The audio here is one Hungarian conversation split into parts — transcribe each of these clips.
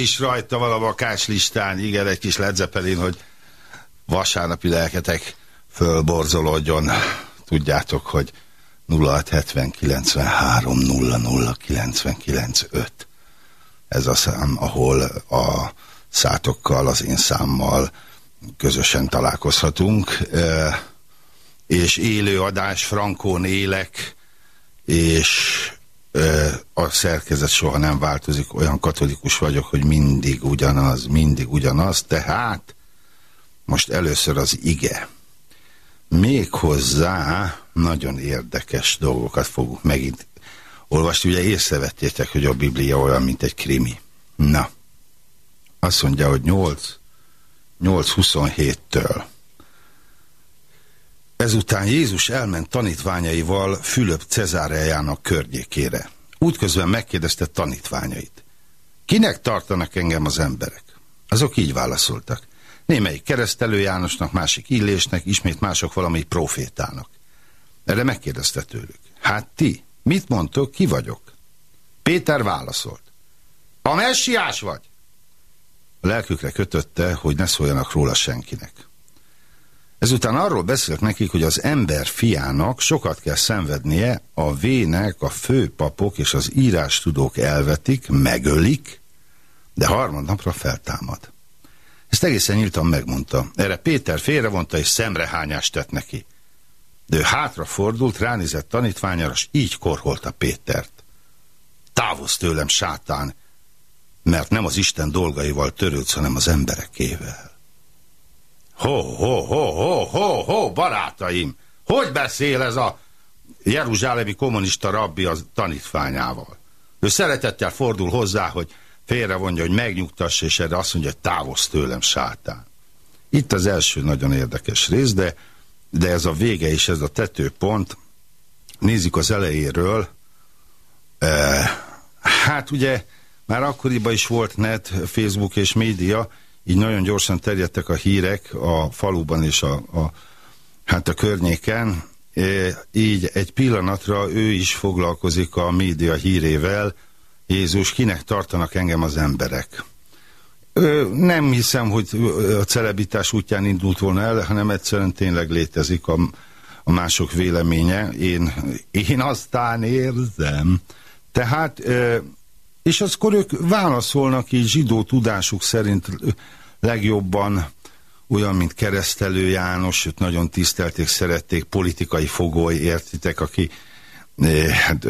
is rajta van a vakás listán. Igen, egy kis Led Zeppelin, hogy vasárnapi lelketek fölborzolódjon. Tudjátok, hogy 0670 93 00 99 5. Ez a szám, ahol a szátokkal, az én számmal közösen találkozhatunk. És élő adás, Frankón élek, és a szerkezet soha nem változik, olyan katolikus vagyok, hogy mindig ugyanaz, mindig ugyanaz, tehát most először az ige. Méghozzá nagyon érdekes dolgokat fogunk megint olvasni. Ugye észrevettétek, hogy a Biblia olyan, mint egy krimi. Na, azt mondja, hogy 8, 8.27-től Ezután Jézus elment tanítványaival Fülöp Cezáreának környékére. Útközben megkérdezte tanítványait. Kinek tartanak engem az emberek? Azok így válaszoltak. Némelyik keresztelő Jánosnak, másik Illésnek, ismét mások valami profétának. Erre megkérdezte tőlük. Hát ti, mit mondtok, ki vagyok? Péter válaszolt. A messiás vagy? A lelkükre kötötte, hogy ne szóljanak róla senkinek. Ezután arról beszélt nekik, hogy az ember fiának sokat kell szenvednie, a vének, a főpapok és az írástudók elvetik, megölik, de harmadnapra feltámad. Ezt egészen nyíltan megmondta. Erre Péter félrevonta és szemrehányást tett neki. De ő hátrafordult, ránézett tanítványára, és így korholta Pétert. Távozz tőlem, sátán, mert nem az Isten dolgaival törődsz, hanem az emberekével. Ho, ho, ho, ho, ho, ho, barátaim! Hogy beszél ez a jeruzsálemi kommunista rabbi az tanítványával? Ő szeretettel fordul hozzá, hogy félrevonja, hogy megnyugtassa, és erre azt mondja, hogy távozz tőlem, sátán. Itt az első nagyon érdekes rész, de, de ez a vége és ez a tetőpont. Nézzük az elejéről. E, hát ugye már akkoriban is volt net, Facebook és média, így nagyon gyorsan terjedtek a hírek a faluban és a, a, hát a környéken, így egy pillanatra ő is foglalkozik a média hírével, Jézus, kinek tartanak engem az emberek? Nem hiszem, hogy a celebitás útján indult volna el, hanem egyszerűen tényleg létezik a, a mások véleménye. Én, én aztán érzem. Tehát, és akkor ők válaszolnak így zsidó tudásuk szerint legjobban olyan, mint keresztelő János, őt nagyon tisztelték, szerették, politikai fogoly, értitek, aki hát,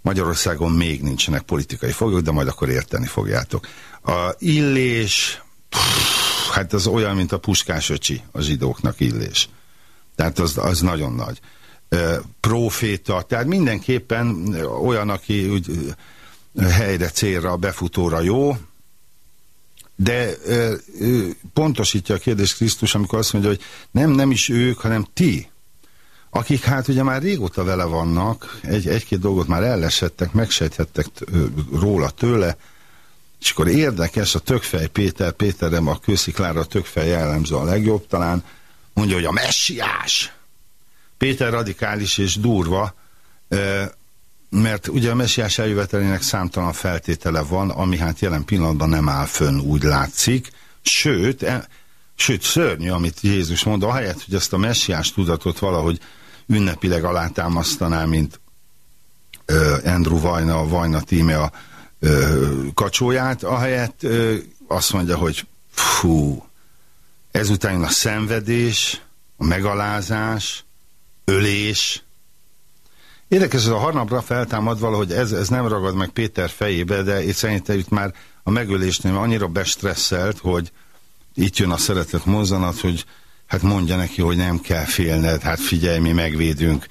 Magyarországon még nincsenek politikai foglyok, de majd akkor érteni fogjátok. A illés, pff, hát az olyan, mint a puskás öcsi a zsidóknak illés. Tehát az, az nagyon nagy. Proféta, tehát mindenképpen olyan, aki úgy helyre, célra, befutóra jó, de e, pontosítja a kérdés Krisztus, amikor azt mondja, hogy nem, nem is ők, hanem ti akik hát ugye már régóta vele vannak, egy, egy-két dolgot már ellesettek, megsejthettek róla tőle, és akkor érdekes, a Tökfej Péter, Péterem a Kősziklára a Tökfej jellemző a legjobb, talán mondja, hogy a messiás. Péter radikális és durva, mert ugye a messiás eljövetelének számtalan feltétele van, ami hát jelen pillanatban nem áll fönn, úgy látszik. Sőt, e, sőt szörnyű, amit Jézus mond, ahelyett, hogy ezt a messiás tudatot valahogy ünnepileg alátámasztaná, mint ö, Andrew Vajna, a Vajna tíme a ö, kacsóját, ahelyett ö, azt mondja, hogy fú, ezután a szenvedés, a megalázás, ölés. Érdekes, ez a harnapra feltámad valahogy ez, ez nem ragad meg Péter fejébe, de itt szerintem itt már a megölésnél annyira bestresszelt, hogy itt jön a szeretet mozzanat, hogy hát mondja neki, hogy nem kell félned, hát figyelj, mi megvédünk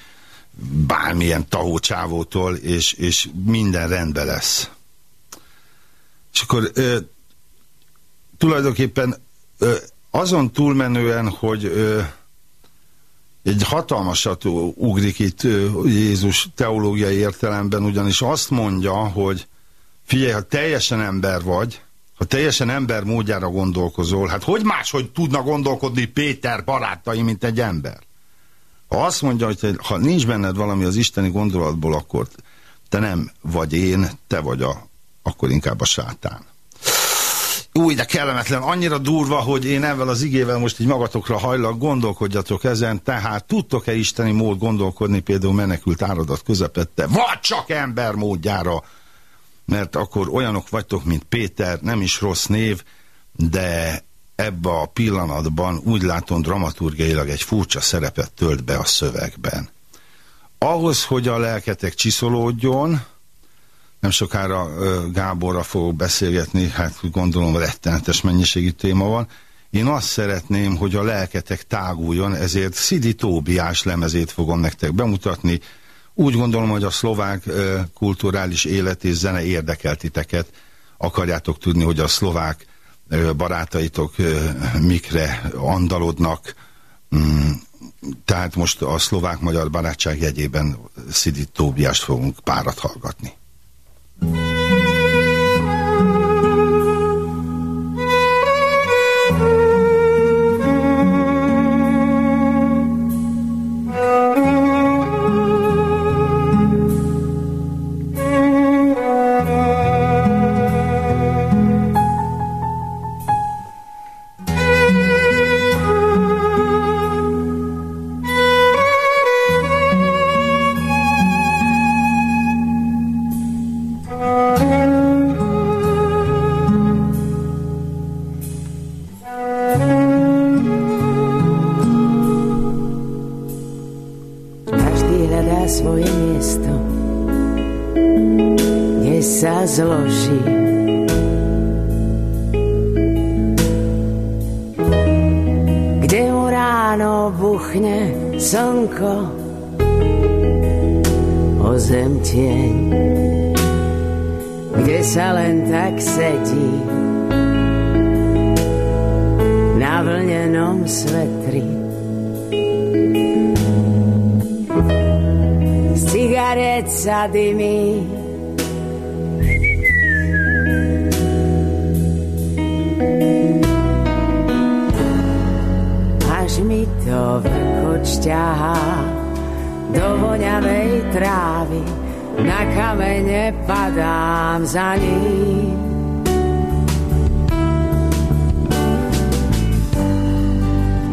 bármilyen tahócsávótól, és, és minden rendben lesz. És akkor ö, tulajdonképpen ö, azon túlmenően, hogy ö, egy hatalmasat ugrik itt Jézus teológiai értelemben, ugyanis azt mondja, hogy figyelj, ha teljesen ember vagy, ha teljesen ember módjára gondolkozol, hát hogy máshogy tudna gondolkodni Péter barátai, mint egy ember? Ha azt mondja, hogy ha nincs benned valami az isteni gondolatból, akkor te nem vagy én, te vagy a, akkor inkább a sátán. Új, de kellemetlen, annyira durva, hogy én ezzel az igével most így magatokra hajlak, gondolkodjatok ezen, tehát tudtok-e isteni mód gondolkodni például menekült áradat közepette, vagy csak ember módjára, mert akkor olyanok vagytok, mint Péter, nem is rossz név, de ebbe a pillanatban úgy látom dramaturgiailag egy furcsa szerepet tölt be a szövegben. Ahhoz, hogy a lelketek csiszolódjon, nem sokára Gáborra fogok beszélgetni, hát gondolom rettenetes mennyiségű téma van, én azt szeretném, hogy a lelketek táguljon, ezért Szidi Tóbiás lemezét fogom nektek bemutatni, úgy gondolom, hogy a szlovák kulturális élet és zene érdekel titeket. Akarjátok tudni, hogy a szlovák barátaitok mikre andalodnak. Mm, tehát most a szlovák-magyar barátság jegyében Szidi Tóbiást fogunk párat hallgatni. Mm-hmm. Za de. Až mi to vrkoč ťahá do voňavej trávy, na kamene padám za ním.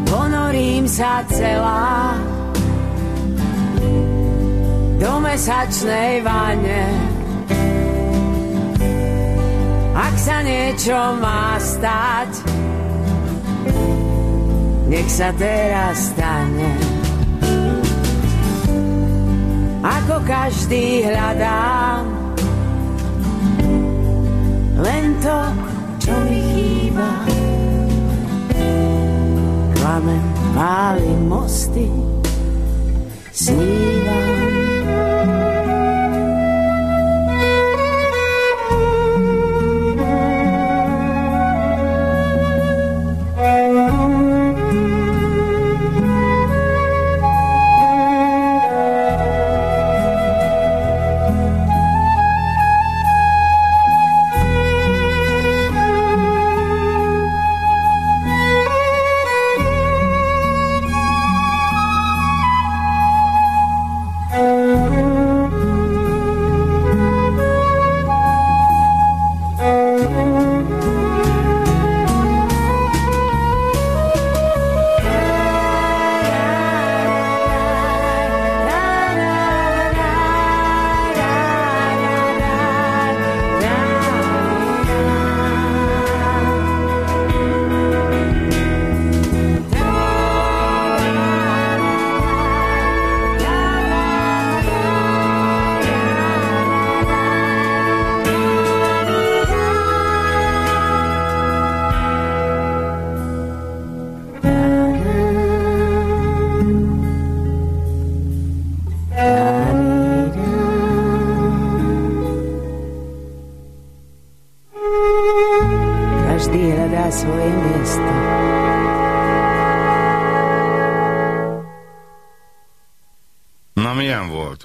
Ponorím sa celá do mesačnej vane. Ak sa niečo má stať, nech sa teraz stane. Ako každý hľadá len to, čo mi chýba. Klamem, pálim mosty, snívam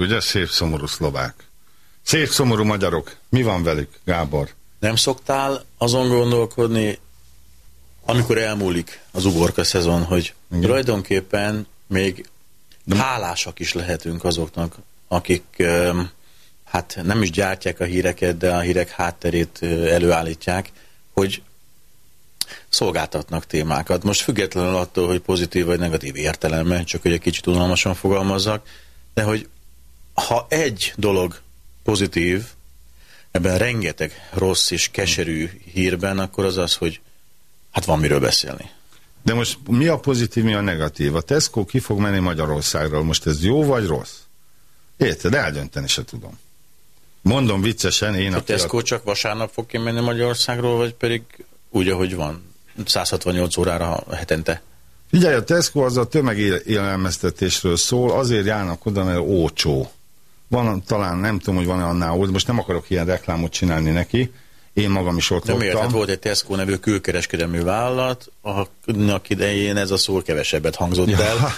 ugye? Szép szomorú szlovák. Szép szomorú magyarok. Mi van velük, Gábor? Nem szoktál azon gondolkodni, amikor elmúlik az uborka szezon, hogy Igen. tulajdonképpen még hálásak is lehetünk azoknak, akik hát nem is gyártják a híreket, de a hírek hátterét előállítják, hogy szolgáltatnak témákat. Most függetlenül attól, hogy pozitív vagy negatív értelemben, csak hogy egy kicsit unalmasan fogalmazzak, de hogy ha egy dolog pozitív, ebben rengeteg rossz és keserű hírben, akkor az az, hogy hát van miről beszélni. De most mi a pozitív, mi a negatív? A Tesco ki fog menni Magyarországról. Most ez jó vagy rossz? Érted? Eldönteni se tudom. Mondom viccesen, én A aki Tesco csak vasárnap fog kimenni Magyarországról, vagy pedig úgy, ahogy van, 168 órára hetente. Figyelj, a Tesco az a tömegélelmeztetésről szól, azért járnak oda, mert ócsó. Van, talán nem tudom, hogy van-e annál ott, most nem akarok ilyen reklámot csinálni neki, én magam is ott De miért? Hát voltam. volt egy Tesco nevű külkereskedelmi vállalat, annak idején ez a szó kevesebbet hangzott Ja, el.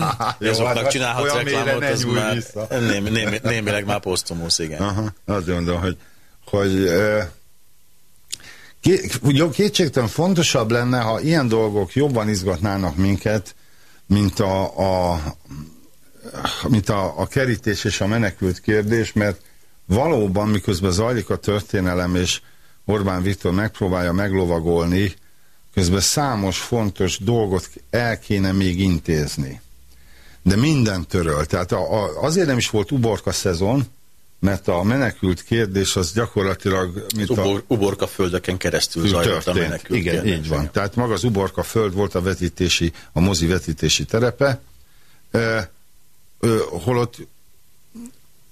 Jó, Azoknak hát csinálhatsz reklámot, nyúlj már némi, némi, némileg már posztumusz, igen. Aha, azt mondom, hogy, hogy ö, jó, kétségtelen fontosabb lenne, ha ilyen dolgok jobban izgatnának minket, mint a, a, mint a, a kerítés és a menekült kérdés, mert valóban, miközben zajlik a történelem, és Orbán Viktor megpróbálja meglovagolni, közben számos fontos dolgot el kéne még intézni. De minden töröl. Tehát a, a, azért nem is volt uborka szezon, mert a menekült kérdés az gyakorlatilag mint a, Ubor, uborka földeken keresztül zajlott a menekült Igen, kérdés. így van. Tehát maga az uborka föld volt a vetítési, a mozi vetítési terepe, ö, holott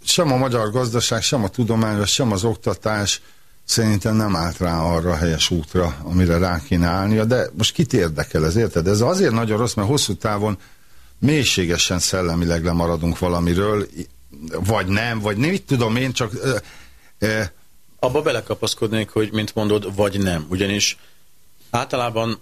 sem a magyar gazdaság, sem a tudományos, sem az oktatás szerintem nem állt rá arra a helyes útra, amire rá kéne állnia, de most kit érdekel ez, érted? Ez azért nagyon rossz, mert hosszú távon mélységesen szellemileg lemaradunk valamiről, vagy nem, vagy nem, mit tudom én, csak ö, ö, Abba belekapaszkodnék, hogy mint mondod, vagy nem. Ugyanis általában,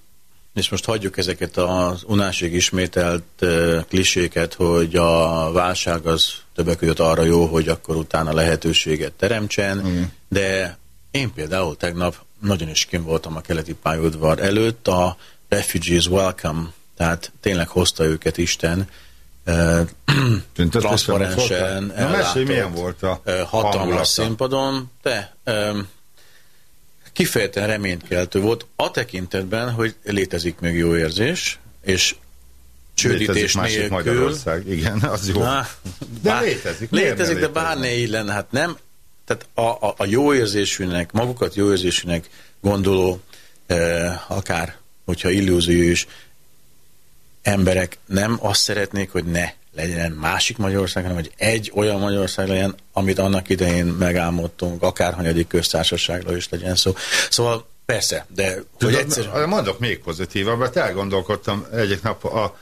és most hagyjuk ezeket az unásig ismételt kliséket, hogy a válság az többek között arra jó, hogy akkor utána lehetőséget teremtsen, Mhm. de én például tegnap nagyon is kim voltam a keleti pályaudvar előtt, a Refugees Welcome, tehát tényleg hozta őket Isten, transzparensen, voltál? Na, mesélj, milyen volt a hatalmas hangulata? színpadon, de kifejezetten reménykeltő volt a tekintetben, hogy létezik még jó érzés, és csődítés másik nélkül. Magyarország, igen, az jó. Á, De bár- létezik, Létezik, de létezne? bár ne így lenne, hát nem. Tehát a, a, a jó érzésűnek, magukat jó érzésűnek gondoló, eh, akár, hogyha illúziós emberek nem azt szeretnék, hogy ne legyen másik Magyarország, hanem hogy egy olyan Magyarország legyen, amit annak idején megálmodtunk, akár hanyadik köztársaságról is legyen szó. Szóval persze, de hogy Tudod, egyszer... Mondok még pozitívabbat, elgondolkodtam egyik nap, a,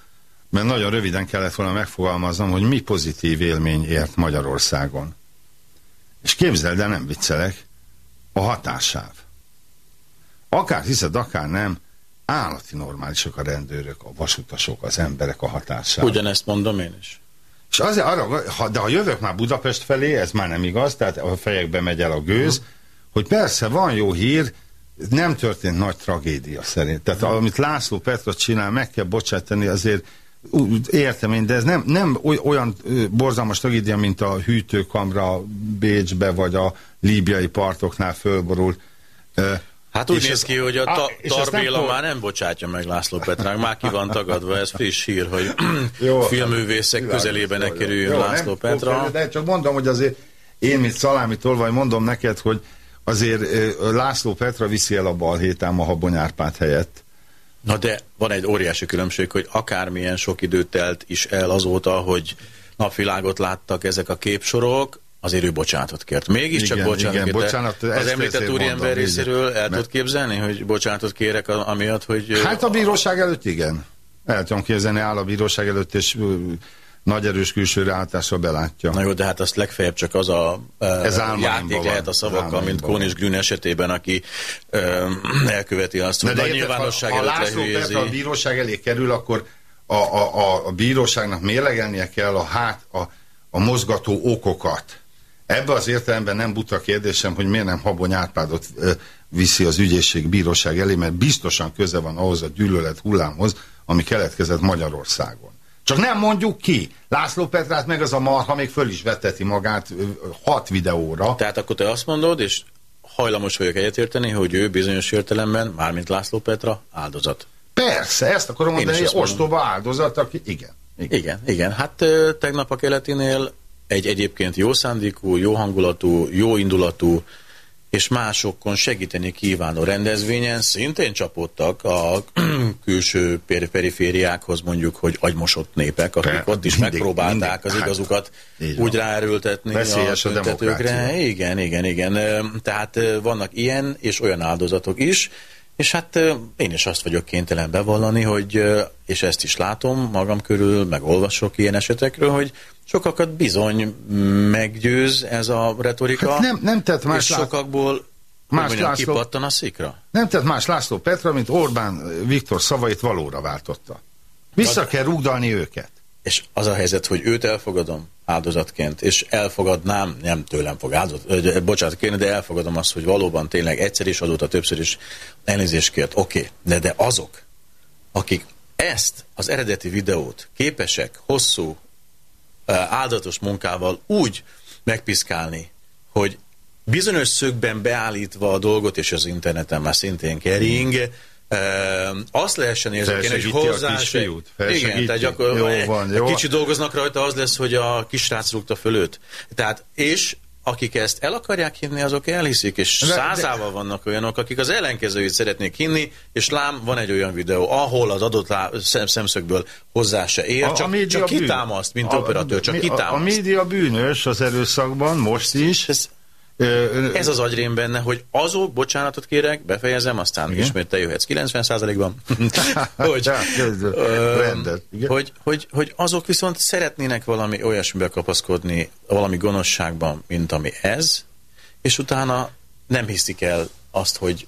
mert nagyon röviden kellett volna megfogalmaznom, hogy mi pozitív élmény ért Magyarországon. És képzeld el, nem viccelek, a határsáv. Akár hiszed, akár nem, állati normálisak a rendőrök, a vasutasok, az emberek a határsáv. Ugyanezt mondom én is. És azért arra, ha, de ha jövök már Budapest felé, ez már nem igaz, tehát a fejekbe megy el a gőz, Mhm. hogy persze van jó hír, nem történt nagy tragédia szerint. Tehát Mhm. amit László Petra csinál, meg kell bocsátani, azért értem én, de ez nem, nem oly- olyan borzalmas tragédia, mint a hűtőkamra Bécsbe, vagy a líbiai partoknál fölborult. Hát úgy és néz ki, hogy a ta, nem Tarbéla tudom- már nem bocsátja meg László Petránk, már ki van tagadva, ez friss hír, hogy Jó, filmművészek közelébe ne kerüljön Jó, László nem? Petra. fog- De csak mondom, hogy azért én, mint szalámi tolvaj, mondom neked, hogy azért László Petra viszi el a balhétám a Habonyárpát helyett. Na de van egy óriási különbség, hogy akármilyen sok időt telt is el azóta, hogy napvilágot láttak ezek a képsorok, azért ő bocsánatot kért. Mégiscsak Igen, bocsánatot igen, kért. bocsánat, De az említett úriember részéről el Mert- tud képzelni, hogy bocsánatot kérek amiatt, hogy... Hát a bíróság előtt igen. El tudom képzelni, áll a bíróság előtt, és nagy erős külső ráálltással belátja. Na jó, de hát azt legfeljebb csak az a Ez játék van. lehet a szavakkal, Álmaimban mint. Kohn és Grün esetében, aki ö, elköveti azt, hogy a érted, nyilvánosság ha, ha előtt László lehülyézi. Petra a bíróság elé kerül, akkor a, a, a, a bíróságnak mérlegelnie kell a, hát, a, a mozgató okokat. Ebbe az értelemben nem buta kérdésem, hogy miért nem Habony Árpádot viszi az ügyészség bíróság elé, mert biztosan köze van ahhoz a gyűlölet hullámhoz, ami keletkezett Magyarországon. Csak nem mondjuk ki. László Petrát meg az a marha még föl is veteti magát hat videóra. Tehát akkor te azt mondod, és hajlamos vagyok egyetérteni, hogy ő bizonyos értelemben, mármint László Petra, áldozat. Persze, ezt akarom mondani, hogy ostoba áldozat, aki igen. igen. Igen, igen. Hát tegnap a keletinél egy egyébként jó szándékú, jó hangulatú, jó indulatú és másokon segíteni kívánó rendezvényen szintén csapódtak a külső per- perifériákhoz mondjuk, hogy agymosott népek, akik ott is mindig- megpróbálták mindig. az Hát, igazukat van. úgy ráerőltetni Veszélyes a tüntetőkre. Igen, igen, igen. Tehát vannak ilyen és olyan áldozatok is, és hát én is azt vagyok kénytelen bevallani, hogy, és ezt is látom magam körül, meg olvasok ilyen esetekről, hogy sokakat bizony meggyőz ez a retorika, Hát nem- nem tett más és lát- sokakból más mondjam, László- kipattan a szikra. Nem tett más László Petra, mint Orbán Viktor szavait valóra váltotta. Vissza kell rúgdalni őket. És az a helyzet, hogy őt elfogadom áldozatként, és elfogadnám, nem tőlem fog áldozat, bocsánat kérni, de elfogadom azt, hogy valóban tényleg egyszer is azóta többször is elnézést kért. Oké, okay. de, de azok, akik ezt az eredeti videót képesek hosszú áldatos munkával úgy megpiszkálni, hogy bizonyos szögben beállítva a dolgot, és az interneten már szintén kering, azt lehessen érzékelni, hogy hozzá? Igen, tehát gyakor... Jó van, jó. Kicsit dolgoznak rajta, az lesz, hogy a kisrác rúgta fölött. Tehát, és akik ezt el akarják hinni, azok elhiszik, és De- de- százával vannak olyanok, akik az ellenkezőjét szeretnék hinni, és lám, van egy olyan videó, ahol az adott lá, szem, szemszögből hozzá se ér, csak, média csak kitámaszt, mint a- operatőr, csak a, a kitámaszt. média bűnös az erőszakban, most is. Ez, ez az agyrém benne, hogy azok, bocsánatot kérek, befejezem, aztán Igen. ismét te jöhetsz 90%-ban, hogy, rendet, hogy, hogy, hogy azok viszont szeretnének valami olyasmibe kapaszkodni, valami gonoszságban, mint ami ez, és utána nem hiszik el azt, hogy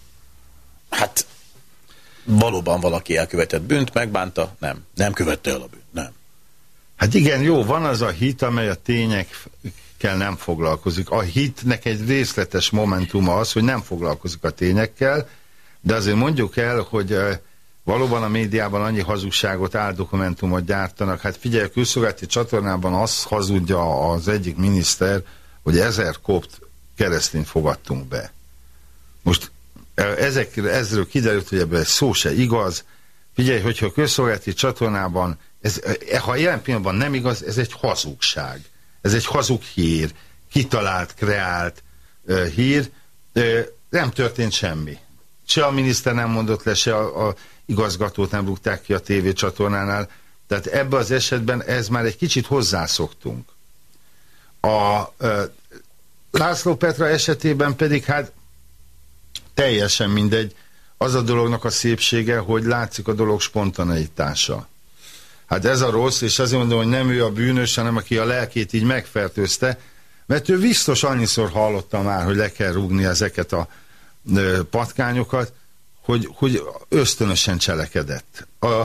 hát valóban valaki elkövetett bűnt, megbánta, nem. Nem követte el a bűnt, nem. Hát igen, jó, van az a hit, amely a tényekkel nem foglalkozik. A hitnek egy részletes momentuma az, hogy nem foglalkozik a tényekkel, de azért mondjuk el, hogy valóban a médiában annyi hazugságot, áldokumentumot gyártanak. Hát figyelj, a külszolgálati csatornában azt hazudja az egyik miniszter, hogy ezer kopt keresztényt fogadtunk be. Most eh, ezek, ezről kiderült, hogy ebben szó se igaz. Figyelj, hogyha a közszolgálati csatornában, ez, eh, ha jelen pillanatban nem igaz, ez egy hazugság. Ez egy hazug hír, kitalált, kreált uh, hír. Uh, nem történt semmi. Se a miniszter nem mondott le, se a, a igazgatót nem rúgták ki a tévécsatornánál. Tehát ebben az esetben ez már egy kicsit hozzászoktunk. A uh, László Petra esetében pedig hát teljesen mindegy. Az a dolognak a szépsége, hogy látszik a dolog spontaneitása. Hát ez a rossz, és azért mondom, hogy nem ő a bűnös, hanem aki a lelkét így megfertőzte, mert ő biztos annyiszor hallotta már, hogy le kell rúgni ezeket a patkányokat, hogy, hogy ösztönösen cselekedett. A,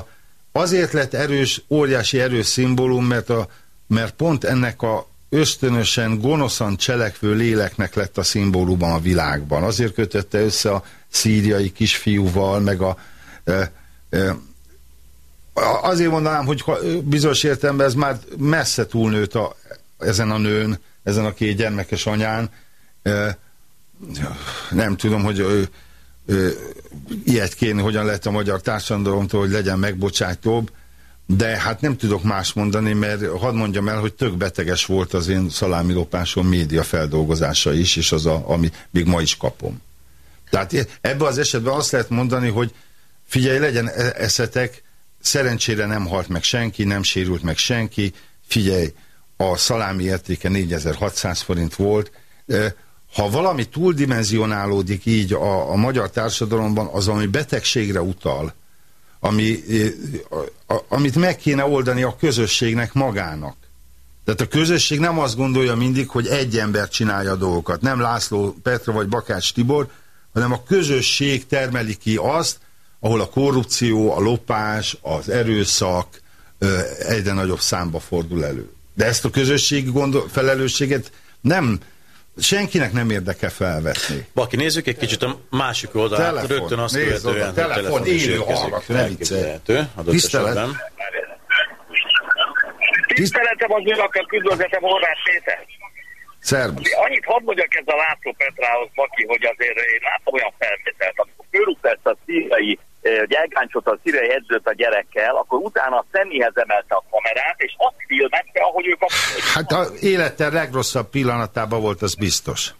azért lett erős, óriási erős szimbólum, mert, a, mert pont ennek a ösztönösen, gonoszan cselekvő léleknek lett a szimbóluma a világban. Azért kötötte össze a szíriai kisfiúval, meg a ö, ö, azért mondanám, hogy bizonyos értelemben ez már messze túlnőtt a, ezen a nőn, ezen a két gyermekes anyán. Nem tudom, hogy ö, ö, ilyet kéne, hogyan lehet a magyar társadalomtól, hogy legyen megbocsátóbb, de hát nem tudok más mondani, mert hadd mondjam el, hogy tök beteges volt az én szalámilopásom média feldolgozása is, és az, a, ami még ma is kapom. Tehát ebben az esetben azt lehet mondani, hogy figyelj, legyen e- eszetek, szerencsére nem halt meg senki, nem sérült meg senki, figyelj, a szalámi értéke 4600 forint volt. Ha valami túldimenzionálódik így a, a magyar társadalomban, az ami betegségre utal, ami, amit meg kéne oldani a közösségnek magának. Tehát a közösség nem azt gondolja mindig, hogy egy ember csinálja a dolgokat. Nem László Petra vagy Bakács Tibor, hanem a közösség termeli ki azt, ahol a korrupció, a lopás, az erőszak ö, egyre nagyobb számba fordul elő. De ezt a közösségi gondol, felelősséget nem, senkinek nem érdeke felvetni. Baki, nézzük egy kicsit a másik oldalát, Telefon. rögtön azt Nézd követően, oda, hogy telefon, is élő hallgató, ne Tisztelet. Tiszteletem az önöket, üdvözletem Horváth Péter. Szerbusz. Annyit hadd mondjak ez a László Petrához, Baki, hogy azért én láttam olyan feltételt, amikor ezt a eh, hogy elgáncsot a szíriai edzőt a gyerekkel, akkor utána a személyhez emelte a kamerát, és azt filmezte, ahogy ők a... Hát a élete legrosszabb pillanatában volt, az biztos.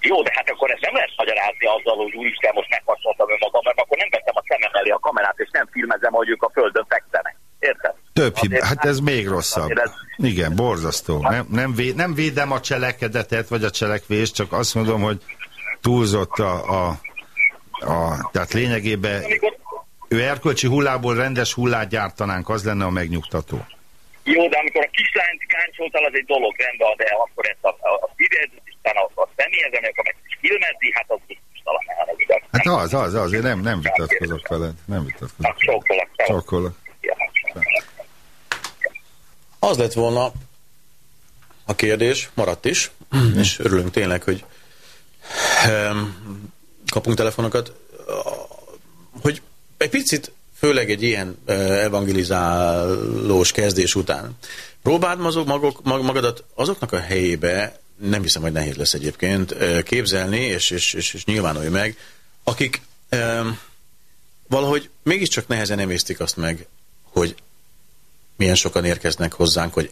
Jó, de hát akkor ezt nem lehet magyarázni azzal, hogy úristen, most meghasoltam önmagam, mert akkor nem vettem a szemem elé a kamerát, és nem filmezem, hogy ők a földön fekszenek. Érted? Több hib, Azért hát ez még rosszabb. ez- Igen, borzasztó. Nem, nem, vé, nem védem a cselekedetet, vagy a cselekvést, csak azt mondom, hogy túlzott a, a, a tehát lényegében Amikor, ő erkölcsi hullából rendes hullát gyártanánk, az lenne a megnyugtató. jó, de amikor a kislányt káncsoltál, az egy dolog, rendben, de akkor ezt a, a, a szíved, utána a, a személyhez emelte, meg is filmezni, hát az biztostalan el, igaz? Hát az, az, az, én nem, nem vitatkozok veled. Nem vitatkozok. Hát sokkolak. Csokkolok. Az lett volna a kérdés, maradt is, és örülünk tényleg, hogy em, kapunk telefonokat, hogy egy picit, főleg egy ilyen evangelizálós kezdés után, próbáld mazog, magok, mag, magadat azoknak a helyébe, nem hiszem, hogy nehéz lesz egyébként, képzelni, és, és, és, és nyilvánulj meg, akik em, valahogy mégiscsak nehezen emésztik azt meg, hogy milyen sokan érkeznek hozzánk, hogy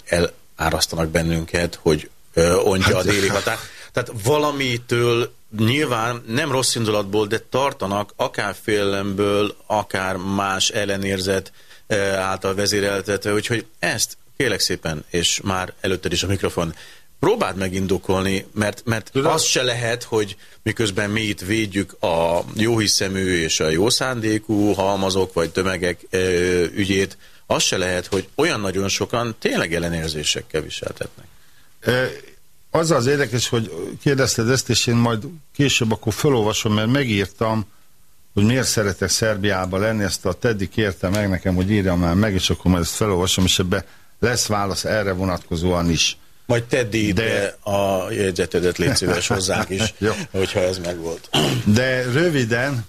elárasztanak bennünket, hogy ö, ontja a déli határ. Tehát valamitől nyilván nem rossz indulatból, de tartanak akár félelemből, akár más ellenérzet ö, által vezéreltetve, úgyhogy ezt kérlek szépen, és már előtted is a mikrofon, próbáld megindokolni, mert, mert az se lehet, hogy miközben mi itt védjük a jóhiszemű és a jó szándékú halmazok vagy tömegek ö, ügyét, az se lehet, hogy olyan nagyon sokan tényleg ellenérzésekkel viseltetnek. Az az érdekes, hogy kérdezted ezt, és én majd később akkor felolvasom, mert megírtam, hogy miért szeretek Szerbiába lenni, ezt a Teddy kérte meg nekem, hogy írjam már meg, és akkor majd ezt felolvasom, és ebbe lesz válasz erre vonatkozóan is. Majd tedd ide De- a jegyzetedet, légy szíves hozzánk is, hogyha ez megvolt. De röviden,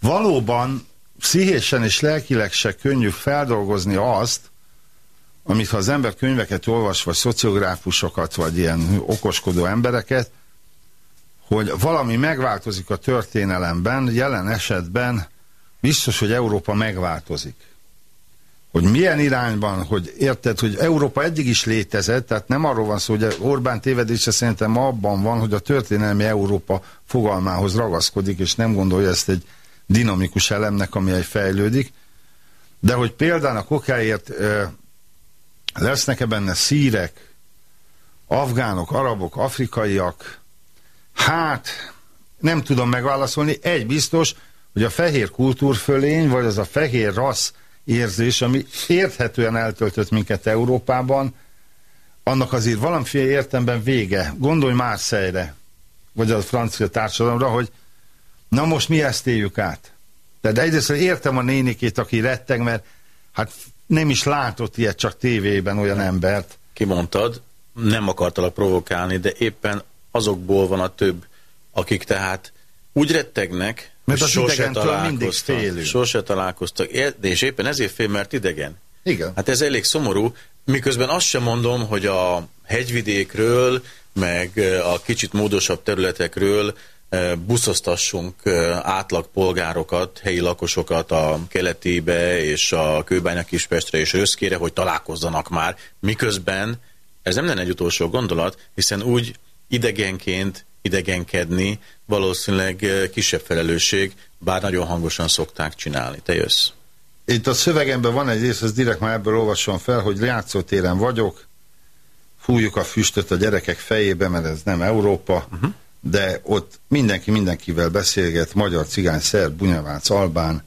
valóban pszichésen és lelkileg se könnyű feldolgozni azt, amit ha az ember könyveket olvas, vagy szociográfusokat, vagy ilyen okoskodó embereket, hogy valami megváltozik a történelemben, jelen esetben biztos, hogy Európa megváltozik. Hogy milyen irányban, hogy érted, hogy Európa eddig is létezett, tehát nem arról van szó, hogy Orbán tévedése szerintem abban van, hogy a történelmi Európa fogalmához ragaszkodik, és nem gondolja ezt egy dinamikus elemnek, ami fejlődik, de hogy példának okáért ö, lesznek-e benne szírek, afgánok, arabok, afrikaiak, hát nem tudom megválaszolni. Egy biztos, hogy a fehér kultúrfölény, vagy az a fehér rassz érzés, ami érthetően eltöltött minket Európában, annak azért valamiféle értemben vége. Gondolj Márszejre, vagy a francia társadalomra, hogy na most mi ezt éljük át. Tehát egyrészt értem a nénikét, aki retteg, mert hát nem is látott ilyet csak tévében olyan embert. Kimondtad, nem akartalak provokálni, de éppen azokból van a több, akik tehát úgy rettegnek, Mert az sose mindig találkoztak. félünk. Sose találkoztak. És éppen ezért fél, mert idegen. Igen. Hát ez elég szomorú, miközben azt sem mondom, hogy a hegyvidékről, meg a kicsit módosabb területekről buszoztassunk átlag polgárokat, helyi lakosokat a keletibe és a Kőbánya Kispestre és Röszkére, hogy találkozzanak már, miközben ez nem lenne egy utolsó gondolat, hiszen úgy idegenként idegenkedni valószínűleg kisebb felelősség, bár nagyon hangosan szokták csinálni. Te jössz. Itt a szövegemben van egy rész, az direkt már ebből olvasom fel, hogy játszótéren vagyok, fújjuk a füstöt a gyerekek fejébe, mert ez nem Európa, uh-huh. De ott mindenki mindenkivel beszélget, magyar, cigány, szerb, bunyavác, albán,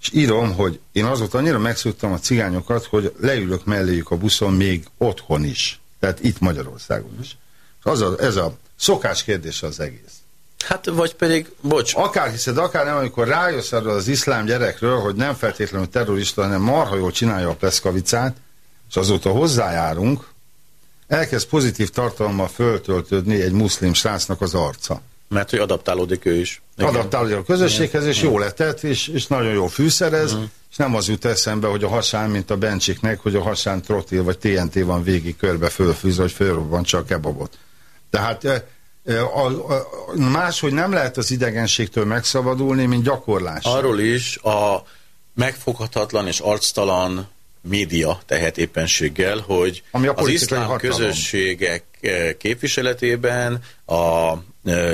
és írom, hogy én azóta annyira megszoktam a cigányokat, hogy leülök melléjük a buszon még otthon is. Tehát itt Magyarországon is. És az a, ez a szokás kérdés az egész. Hát, vagy pedig, bocs, Akár hiszed, akár nem, amikor rájössz arra az iszlám gyerekről, hogy nem feltétlenül terrorista, hanem marha jól csinálja a pleszkavicát, és azóta hozzájárunk, elkezd pozitív tartalommal föltöltődni egy muszlim srácnak az arca. mert hogy adaptálódik ő is. Igen. Adaptálódik a közösséghez, és jól letett, és, és nagyon jó fűszerez, Mhm. és nem az jut eszembe, hogy a hasán, mint a Bencsiknek, hogy a hasán trottil vagy TNT van végig körbe fölfűzve, hogy fölrobbantsa a kebabot. Tehát e, e, a, a, máshogy nem lehet az idegenségtől megszabadulni, mint gyakorlás. Arról is a megfoghatatlan és arctalan média tehet éppenséggel, hogy Ami a az iszlám hatalom. közösségek eh, képviseletében a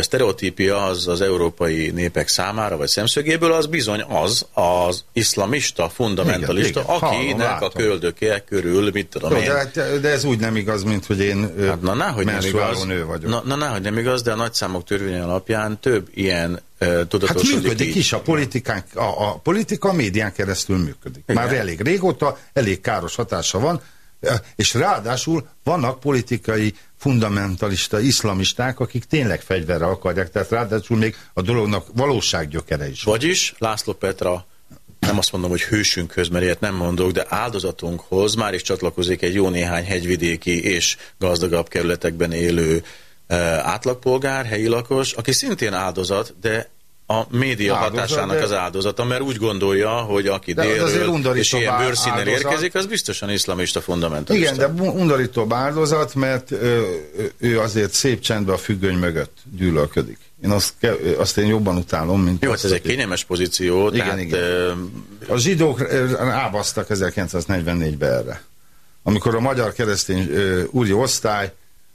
sztereotípia az az európai népek számára, vagy szemszögéből, az bizony az az iszlamista, fundamentalista, Igen, igen. Hallom, akinek a látom. köldöke körül, mit tudom Jó, én, de, hát- de ez úgy nem igaz, mint hogy én Hát, na, náhogy nem igaz. nő vagyok. Na, na, náhogy nem igaz, de a nagyszámok törvény alapján több ilyen uh, Hát tudatosodik működik így. is, a politikánk, a, a politika a médián keresztül működik. Igen. Már elég régóta, elég káros hatása van, és ráadásul vannak politikai fundamentalista, iszlamisták, akik tényleg fegyverre akarják, tehát ráadásul még a dolognak valósággyökere is. Vagyis László Petra nem azt mondom, hogy hősünkhöz, mert ilyet nem mondok, de áldozatunkhoz már is csatlakozik egy jó néhány hegyvidéki és gazdagabb kerületekben élő e, átlagpolgár, helyi lakos, aki szintén áldozat, de a média Áldozat, hatásának de- az áldozata, mert úgy gondolja, hogy aki De délről és ilyen bőrszínen áldozat. érkezik, az biztosan iszlamista fundamentalista. Igen, de undorítóbb áldozat, mert ö, ő azért szép csendben a függöny mögött gyűlölködik. Én azt, azt én jobban utálom, mint Jó, hát ez egy kényelmes pozíció, Igen, tehát igen. ö, A zsidók ö, ábasztak 1944-ben erre. Amikor a magyar keresztény ö, úri osztály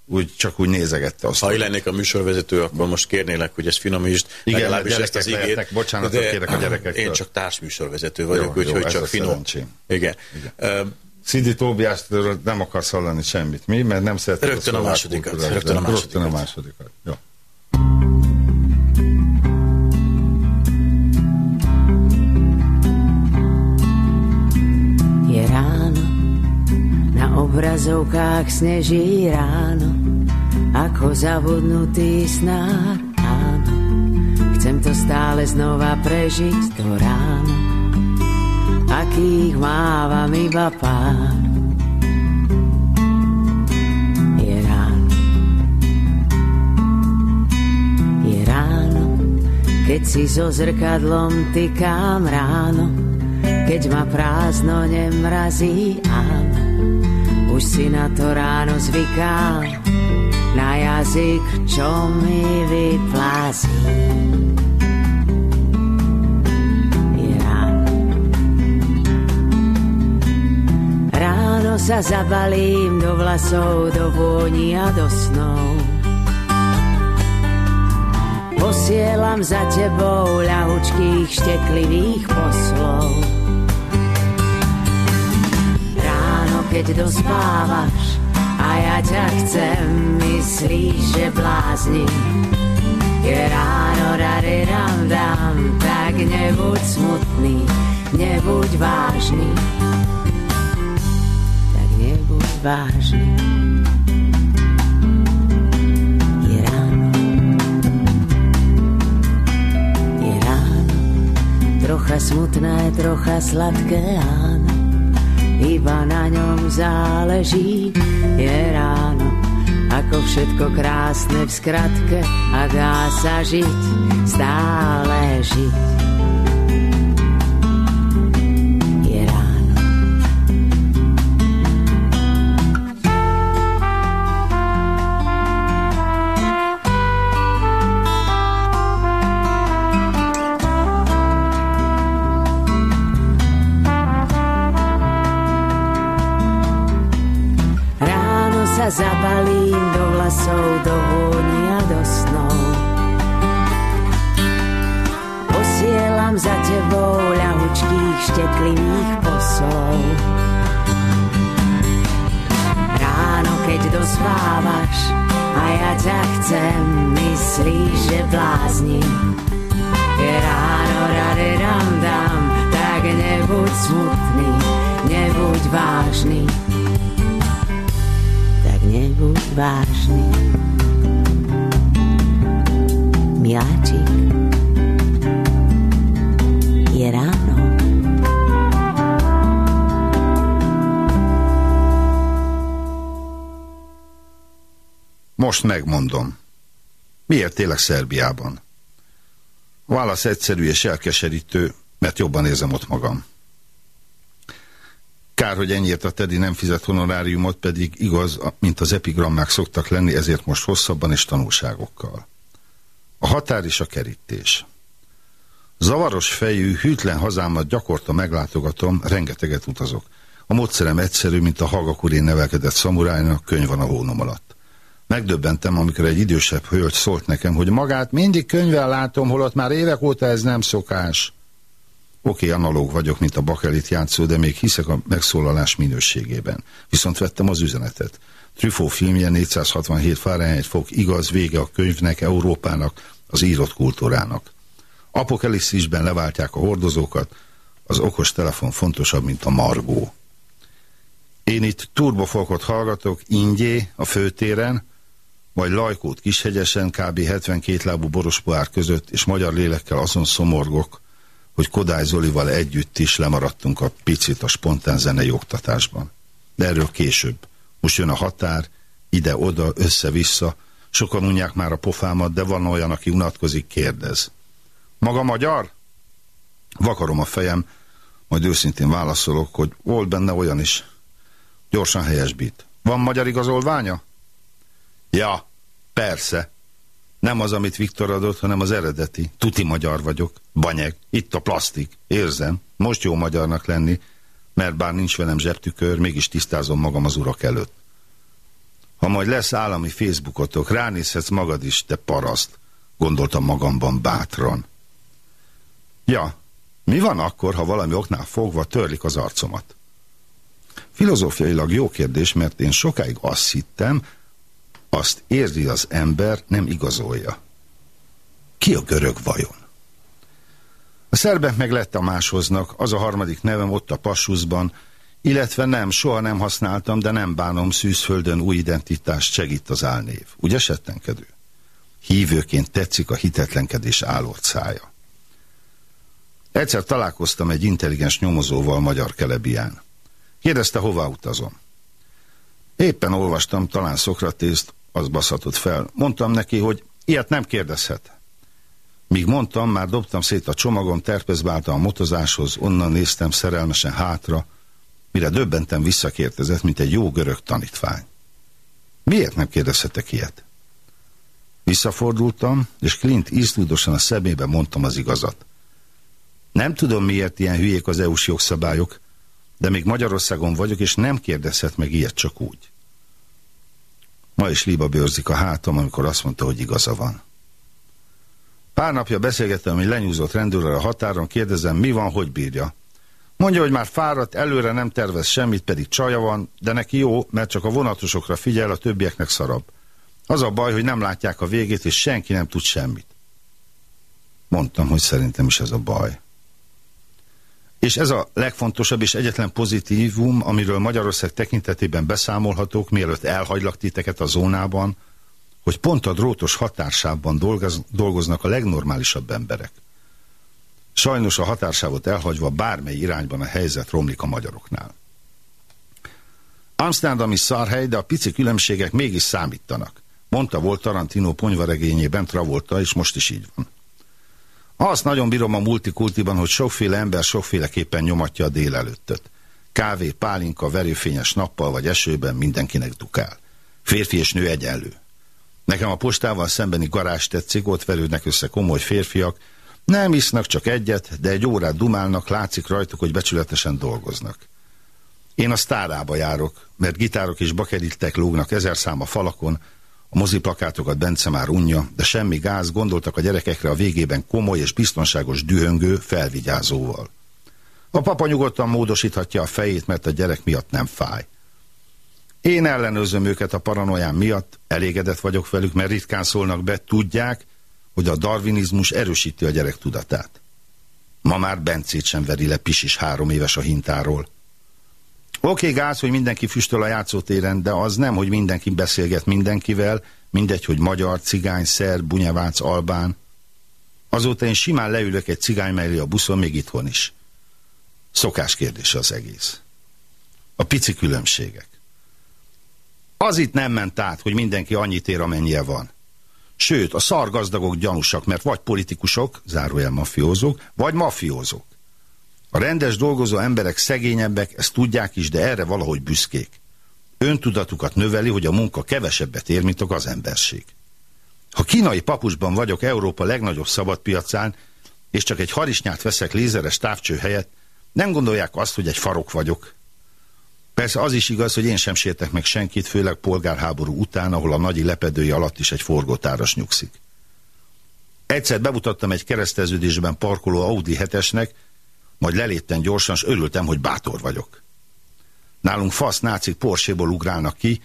úgy csak úgy nézegette azt. Ha én lennék a műsorvezető, akkor most kérnélek, hogy ezt finomítsd, Igen, legalábbis ezt az gyerekek igét. lehetnek, bocsánatot kérek a gyerekektől. Én csak társműsorvezető vagyok, úgyhogy csak finom. szerencsém. Igen. Ö, Szidi Tóbiástól nem akarsz hallani semmit, mi? Mert nem szereted Rögtön a másodikat, rögtön a Rögtön a másodikat. másodikat. Jó. Obrazovkách sneží ráno, ako zabudnutý snár, áno. Chcem to stále znova prežiť, to ráno, akých mávam iba pár. Je ráno, je ráno, keď si so zrkadlom tykám ráno, keď ma prázdno nemrazí, áno. Už si na to ráno zvykám, na jazyk, čo mi vyplází. Ráno sa zabalím do vlasov, do vôni a do snov. Posielam za tebou ľahučkých šteklivých poslov. Keď dospávaš a ja ťa chcem, myslíš, že bláznim. Je ráno, rady dám, dám, tak nebuď smutný, nebuď vážny. Tak nebuď vážny. Je ráno, je ráno, trocha smutné, trocha sladké, áno. Iba na ňom záleží, je ráno, ako všetko krásne v skratke a dá sa žiť, stále žiť. Sa zabalím do vlasov, do vôni a do snov. Posielam za tebou ľahučkých šteklivých poslov. Ráno, keď dospávaš a ja ťa chcem, myslíš, že blázním. Je ráno, rade dám, dám, tak nebuď smutný, nebuď vážny, tak nebuď vážny. Miláčik, je ráno. Most megmondom. Miért élek Szerbiában? Válasz egyszerű és elkeserítő, mert jobban érzem ott magam. Kár, hogy ennyiért a Teddy nem fizet honoráriumot, pedig igaz, mint az epigrammák szoktak lenni, ezért most hosszabban és tanulságokkal. A határ és a kerítés. Zavaros fejű, hűtlen hazámat gyakorta meglátogatom, rengeteget utazok. A módszerem egyszerű, mint a hagakurén nevelkedett szamurájnak, könyv van a hónom alatt. Megdöbbentem, amikor egy idősebb hölgy szólt nekem, hogy magát mindig könyvvel látom, holott már évek óta ez nem szokás. Oké, okay, analóg vagyok, mint a bakelit játszó, de még hiszek a megszólalás minőségében. Viszont vettem az üzenetet. Truffaut filmje 467 Fahrenheit fok, igaz, vége a könyvnek, Európának, az írott kultúrának. Apokalipszisben leváltják a hordozókat, az okos telefon fontosabb, mint a margó. Én itt turbofolkot hallgatok, ingyé, a főtéren, majd Lajkót Kishegyesen, kb. 72 lábú borospoár között, és magyar lélekkel azon szomorgok, hogy Kodály Zolival együtt is lemaradtunk a picit a spontán zenei oktatásban. De erről később. Most jön a határ, ide-oda, össze-vissza, sokan unják már a pofámat, de van olyan, aki unatkozik, kérdez. Maga magyar? Vakarom a fejem, majd őszintén válaszolok, hogy volt benne olyan is. Gyorsan helyesbít. Van magyar igazolványa? Ja, persze. Nem az, amit Viktor adott, hanem az eredeti. Tuti magyar vagyok. Banyeg. Itt a plasztik. Érzem. Most jó magyarnak lenni, mert bár nincs velem zsebtükör, mégis tisztázom magam az urak előtt. Ha majd lesz állami Facebookotok, ránézhetsz magad is, te paraszt, gondoltam magamban bátran. Ja, mi van akkor, ha valami oknál fogva törlik az arcomat? Filozófiailag jó kérdés, mert én sokáig azt hittem, azt érzi az ember, nem igazolja. Ki a görög vajon? A szerbek meg lett a máshoznak, az a harmadik nevem ott a passuszban, illetve nem, soha nem használtam, de nem bánom szűzföldön új identitást segít az álnév. Ugye settenkedő? Hívőként tetszik a hitetlenkedés álorcája. Egyszer találkoztam egy intelligens nyomozóval magyar kelebián. Kérdezte, hová utazom. Éppen olvastam talán Szokratészt, az baszatott fel. Mondtam neki, hogy ilyet nem kérdezhet. Míg mondtam, már dobtam szét a csomagom, terpezbáltam a motozáshoz, onnan néztem szerelmesen hátra, mire döbbentem visszakérdezett, mint egy jó görög tanítvány. Miért nem kérdezhetek ilyet? Visszafordultam, és Clint Eastwoodosan a szemébe mondtam az igazat. Nem tudom, miért ilyen hülyék az EU-s jogszabályok, de még Magyarországon vagyok, és nem kérdezhet meg ilyet csak úgy. Ma is liba bőrzik a hátam, amikor azt mondta, hogy igaza van. Pár napja beszélgettem, hogy lenyúzott rendőrrel a határon, kérdezem, mi van, hogy bírja. Mondja, hogy már fáradt, előre nem tervez semmit, pedig csaja van, de neki jó, mert csak a vonatosokra figyel, a többieknek szarabb. Az a baj, hogy nem látják a végét, és senki nem tud semmit. Mondtam, hogy szerintem is ez a baj. És ez a legfontosabb és egyetlen pozitívum, amiről Magyarország tekintetében beszámolhatók, mielőtt elhagylak titeket a zónában, hogy pont a drótos határsávban dolgoz, dolgoznak a legnormálisabb emberek. Sajnos a határsávot elhagyva bármely irányban a helyzet romlik a magyaroknál. Amsterdam is szarhely, de a pici különbségek mégis számítanak. Mondta volt Tarantino ponyvaregényében Travolta, és most is így van. Azt nagyon bírom a multikultiban, hogy sokféle ember sokféleképpen nyomatja a délelőttöt. Kávé, pálinka, verőfényes nappal vagy esőben mindenkinek dukál. Férfi és nő egyenlő. Nekem a postával szembeni garázs tetszik, ott verődnek össze komoly férfiak, nem isznak csak egyet, de egy órát dumálnak, látszik rajtuk, hogy becsületesen dolgoznak. Én a sztárába járok, mert gitárok és bakerittek lógnak ezer szám a falakon, a moziplakátokat Bence már unja, de semmi gáz, gondoltak a gyerekekre a végében komoly és biztonságos dühöngő felvigyázóval. A papa nyugodtan módosíthatja a fejét, mert a gyerek miatt nem fáj. Én ellenőrzöm őket a paranoián miatt, elégedett vagyok velük, mert ritkán szólnak be, tudják, hogy a darwinizmus erősíti a gyerek tudatát. Ma már Bencét sem veri le Pisis három éves a hintáról. Oké, okay, gáz, hogy mindenki füstöl a játszótéren, de az nem, hogy mindenki beszélget mindenkivel, mindegy, hogy magyar, cigány, szerb, bunyavác, albán. Azóta én simán leülök egy cigány mellé a buszon, még itthon is. Szokás kérdése az egész. A pici különbségek. Az itt nem ment át, hogy mindenki annyit ér, amennyie van. Sőt, a szargazdagok gyanúsak, mert vagy politikusok, zárójel mafiózók, vagy mafiózók. A rendes dolgozó emberek szegényebbek, ezt tudják is, de erre valahogy büszkék. Öntudatukat növeli, hogy a munka kevesebbet ér, mint a gazemberség. Ha kínai papusban vagyok Európa legnagyobb szabadpiacán, és csak egy harisnyát veszek lézeres távcső helyett, nem gondolják azt, hogy egy farok vagyok. Persze az is igaz, hogy én sem sértek meg senkit, főleg polgárháború után, ahol a nagyi lepedői alatt is egy forgótáras nyugszik. Egyszer bemutattam egy kereszteződésben parkoló Audi 7-esnek, majd leléptem gyorsan, és örültem, hogy bátor vagyok. Nálunk fasz nácik Porséból ugrálnak ki,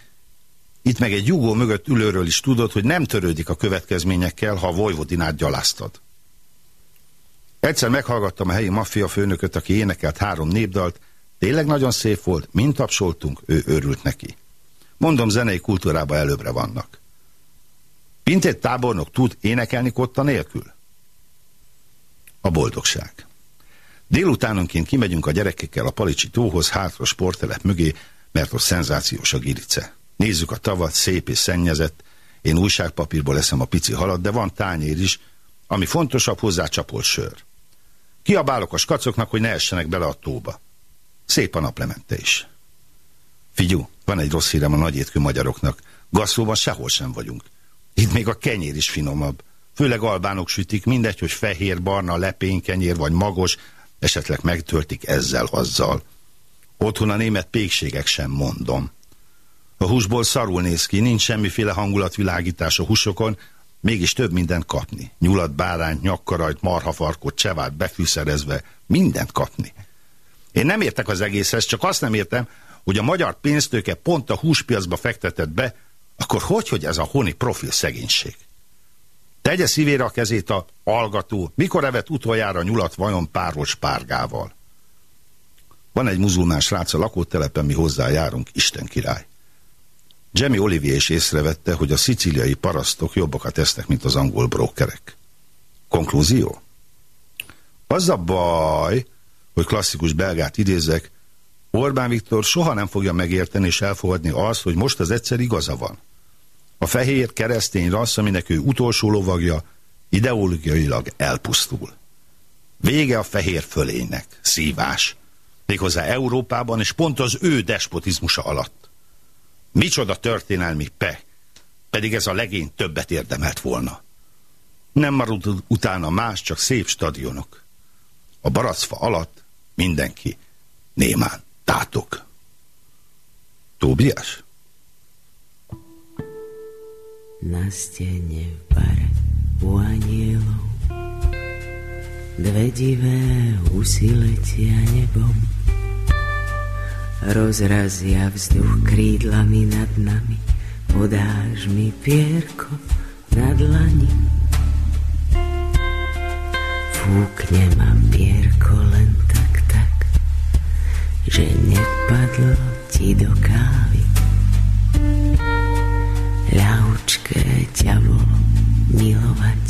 itt meg egy jugó mögött ülőről is tudod, hogy nem törődik a következményekkel, ha a Vojvodinát gyaláztad. Egyszer meghallgattam a helyi maffia főnököt, aki énekelt három népdalt, tényleg nagyon szép volt, mint tapsoltunk, ő örült neki. Mondom, zenei kultúrában előbbre vannak. Pintét tábornok tud énekelni kotta nélkül? A boldogság. Délutánonként kimegyünk a gyerekekkel a Palicsi tóhoz, hátra a sporttelep mögé, mert ott szenzációs a girice. Nézzük a tavat, szép és szennyezett. Én újságpapírból eszem a pici halat, de van tányér is, ami fontosabb, hozzá csapolt sör. Kiabálok a skacoknak, hogy ne essenek bele a tóba. Szép a naplemente is. Figyú, van egy rossz hírem a nagyétkő magyaroknak. Gaszlóban sehol sem vagyunk. Itt még a kenyér is finomabb. Főleg albánok sütik, mindegy, hogy fehér, barna, lepénykenyér vagy magos, esetleg megtöltik ezzel-azzal. Otthon a német pékségek sem mondom. A húsból szarul néz ki, nincs semmiféle hangulatvilágítás a húsokon, mégis több mindent kapni. Nyulat, bárányt, nyakkarajt, marhafarkot, csevát befűszerezve, mindent kapni. Én nem értek az egészhez, csak azt nem értem, hogy a magyar pénztőke pont a húspiacba fektetett be, akkor hogy, hogy ez a honi profil szegénység? Tegye szívére a kezét a algató, mikor evett utoljára nyulat vajon páros párgával? Van egy muzulmán srác a lakótelepen, mi hozzájárunk, Isten király. Jamie Olivier is észrevette, hogy a szicíliai parasztok jobbakat esznek, mint az angol brókerek. Konklúzió? Az a baj, hogy klasszikus belgát idézek, Orbán Viktor soha nem fogja megérteni és elfogadni azt, hogy most az egyszer igaza van. A fehér keresztény rassz, aminek ő utolsó lovagja, ideológiailag elpusztul. Vége a fehér fölénynek, szívás. Méghozzá Európában, és pont az ő despotizmusa alatt. Micsoda történelmi pe, pedig ez a legény többet érdemelt volna. Nem maradt utána más, csak szép stadionok. A baracfa alatt mindenki némán tátok. Tóbiás? Na stene v bare u anielov Dve divé husy letia nebom. Rozrazia vzduch krídlami nad nami. Podáš mi pierko na dlani. Fúkne ma pierko len tak, tak Že nepadlo ti do kávy ľahúčké ťa bolo milovať,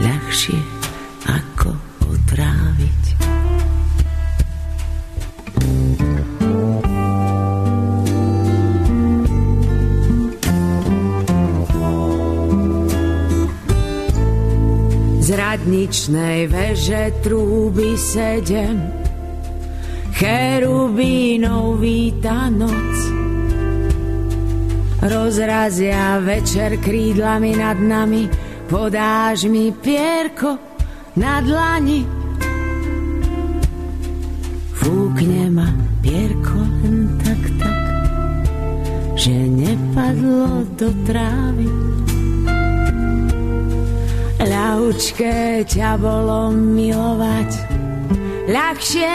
ľahšie ako otráviť. Z radničnej veže trúby sedem, cherubínov víta noc rozrazia večer krídlami nad nami, podáš mi pierko na dlani. Fúkne ma pierko len tak, tak, že nepadlo do trávy. Ľahúčké ťa bolo milovať, ľahšie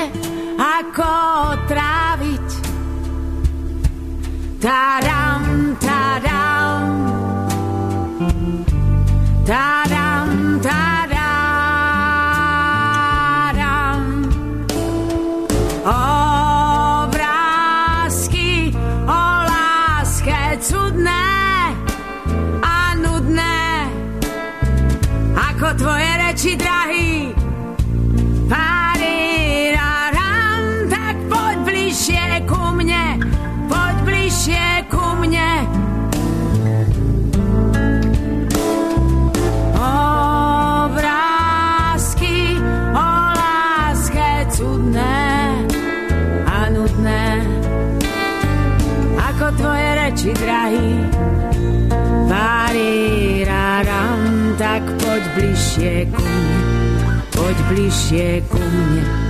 ako tráviť. Ta-dam, ta-dam. Ta-dam, ta-dam. Obrázky ako tvoje reči drahé. Bližšie ku mne, poď bližšie ku mne.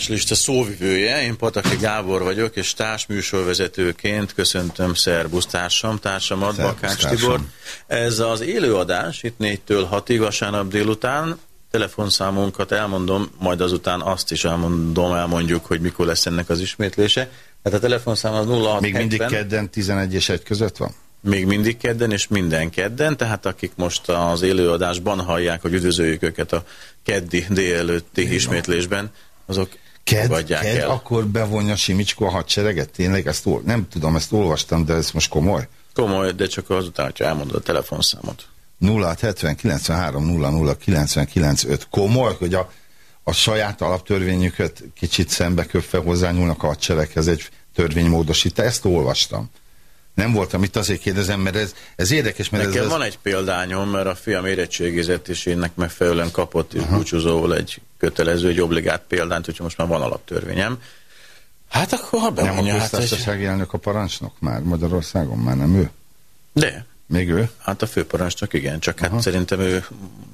Itt a Bakácslista szóvivője, én Pataki Gábor vagyok, és társműsorvezetőként köszöntöm Szerbusz társam, társamat, Szerbusz Bakács társam. Tibor. Ez az élőadás, itt 4-től 6-ig vasárnap délután, telefonszámunkat elmondom, majd azután azt is elmondom, elmondjuk, hogy mikor lesz ennek az ismétlése. Tehát a telefonszám az 0670. Még mindig kedden 11 és 1 között van? Még mindig kedden, és minden kedden, tehát akik most az élőadásban hallják, hogy üdvözöljük őket a keddi délelőtti ismétlésben, azok Ked, ked el. akkor bevonja Simicska a hadsereget? Tényleg ezt ol- nem tudom, ezt olvastam, de ez most komoly. Komoly, de csak azután, hogyha elmondod a telefonszámot. 0670 93 00 99 5. Komoly, hogy a, a saját alaptörvényüket kicsit szembe köpve hozzányúlnak a hadsereghez egy törvénymódosítás. Ezt olvastam. Nem voltam itt, azért kérdezem, mert ez, ez érdekes, mert Nekem ez, van egy példányom, mert a fiam érettségizett, és énnek megfelelően kapott és búcsúzóval egy kötelező, egy obligát példányt, hogyha most már van alaptörvényem. Hát akkor ha nem a bemondja, hát köztársasági elnök a parancsnok már Magyarországon, már nem ő? De, Még ő? hát a főparancsnok igen, csak hát szerintem ő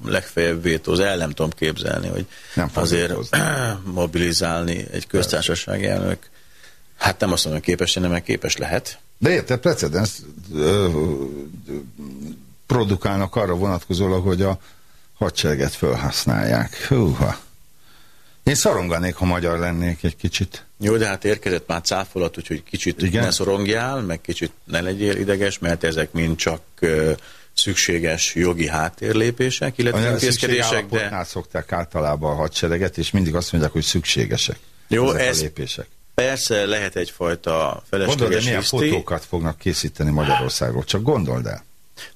legfeljebb vétóz, el nem tudom képzelni, hogy Nem azért vétózni. mobilizálni egy köztársasági elnök. Hát nem azt mondom, hogy képes, hanem képes lehet. De érted, precedens produkálnak arra vonatkozólag, hogy a hadsereget felhasználják. Húha. Én szoronganék, ha magyar lennék egy kicsit. Jó, de hát érkezett már cáfolat, úgyhogy kicsit Igen? ne szorongjál, meg kicsit ne legyél ideges, mert ezek mind csak ö, szükséges jogi háttérlépések, illetve intézkedések, de szokták általában a hadsereget, és mindig azt mondják, hogy szükségesek. Jó, ez- a lépések. Persze lehet egyfajta Gondold, de felesleges milyen hiszti. fotókat fognak készíteni Magyarországon. Csak gondold el.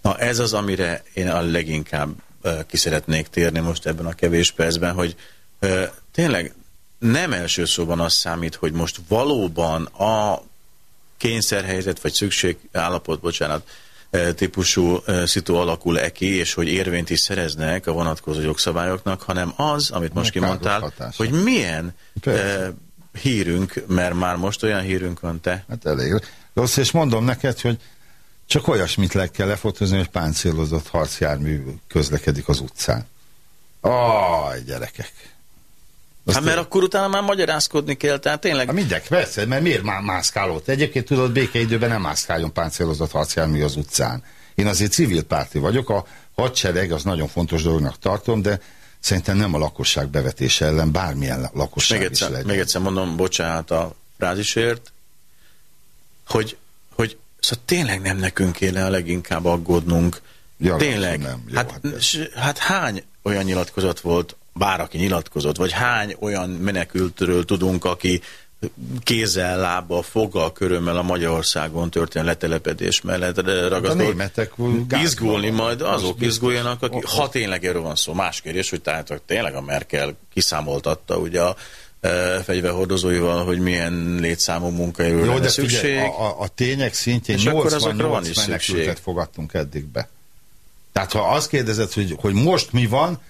Na ez az, amire én a leginkább uh, ki szeretnék térni most ebben a kevés percben, hogy uh, tényleg nem első szóban az számít, hogy most valóban a kényszerhelyzet vagy szükségállapot, bocsánat, típusú szitu alakul-e ki, és hogy érvényt is szereznek a vonatkozó jogszabályoknak, hanem az, amit most kimondtál, hogy milyen Persze. Hírünk, mert már most olyan hírünk van te, Hát elég rossz, és mondom neked, hogy csak olyasmit le kell lefotózni, hogy páncélozott harcjármű közlekedik az utcán. Aj, gyerekek. Azt Hát mert akkor utána már magyarázkodni kell, tehát tényleg Hát mindenki, persze, mert miért má mászkál ott? Egyébként tudod, békeidőben nem mászkáljon páncélozott harcjármű az utcán. Én azért civil párti vagyok, a hadsereg, az nagyon fontos dolognak tartom, de szerintem nem a lakosság bevetése ellen, bármilyen lakosság Még is egyszer, legyen. még egyszer mondom, bocsánat a frázisért, hogy, hogy szóval tényleg nem nekünk kéne a leginkább aggódnunk. Ja, tényleg. nem. Jó, hát, hát hát hány olyan nyilatkozat volt, bár aki nyilatkozott, vagy hány olyan menekültről tudunk, aki kézzel, lábbal, foggal, körömmel a Magyarországon történő letelepedés mellett gázban izgulni majd Az azok izguljanak, akik, ha tényleg erről van szó. Más kérdés, hogy tehát tényleg a Merkel kiszámoltatta ugye a e, fegyverhordozóival, hogy milyen létszámú munkaerőre Jó, de szükség. figyelj, a, a, tények szintjén És akkor azokra van 88 is menekültet fogadtunk eddig be. Tehát ha azt kérdezed, hogy, hogy most mi van,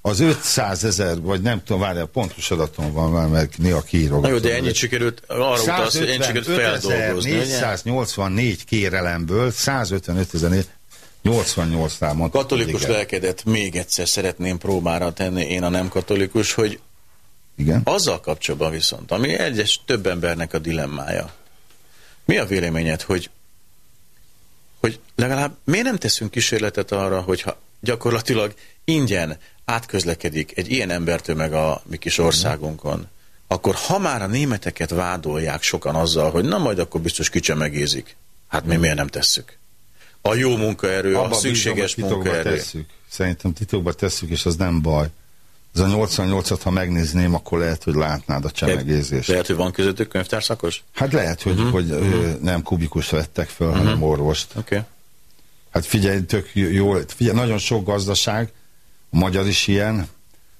az 500 ezer, vagy nem tudom, várjál, pontos adatom van, már, mert néha kiírogatom. Na jó, de ennyit sikerült, arra utalsz, hogy ennyit sikerült feldolgozni. ugye? 484 kérelemből 155 ezer 88-nál mondtam. Katolikus igen. lelkedet még egyszer szeretném próbára tenni, én a nem katolikus, hogy Igen. Azzal kapcsolatban viszont, ami egyes több embernek a dilemmája. Mi a véleményed, hogy, hogy legalább miért nem teszünk kísérletet arra, hogyha gyakorlatilag ingyen átközlekedik egy ilyen embertömeg a mi kis országunkon, akkor ha már a németeket vádolják sokan azzal, hogy na majd akkor biztos kicsemegézik, hát mi miért nem tesszük? A jó munkaerő, a Abba szükséges bízom, munkaerő. Tesszük. Szerintem titokba tesszük, és az nem baj. Ez a 88-at, ha megnézném, akkor lehet, hogy látnád a csemegézést. Lehet, hogy van közöttük könyvtárszakos? Hát lehet, hogy, uh-huh. hogy ö, nem kubikus vettek föl, uh-huh. hanem orvost. Okay. Hát figyelj, tök jó, figyelj, nagyon sok gazdaság, a magyar is ilyen,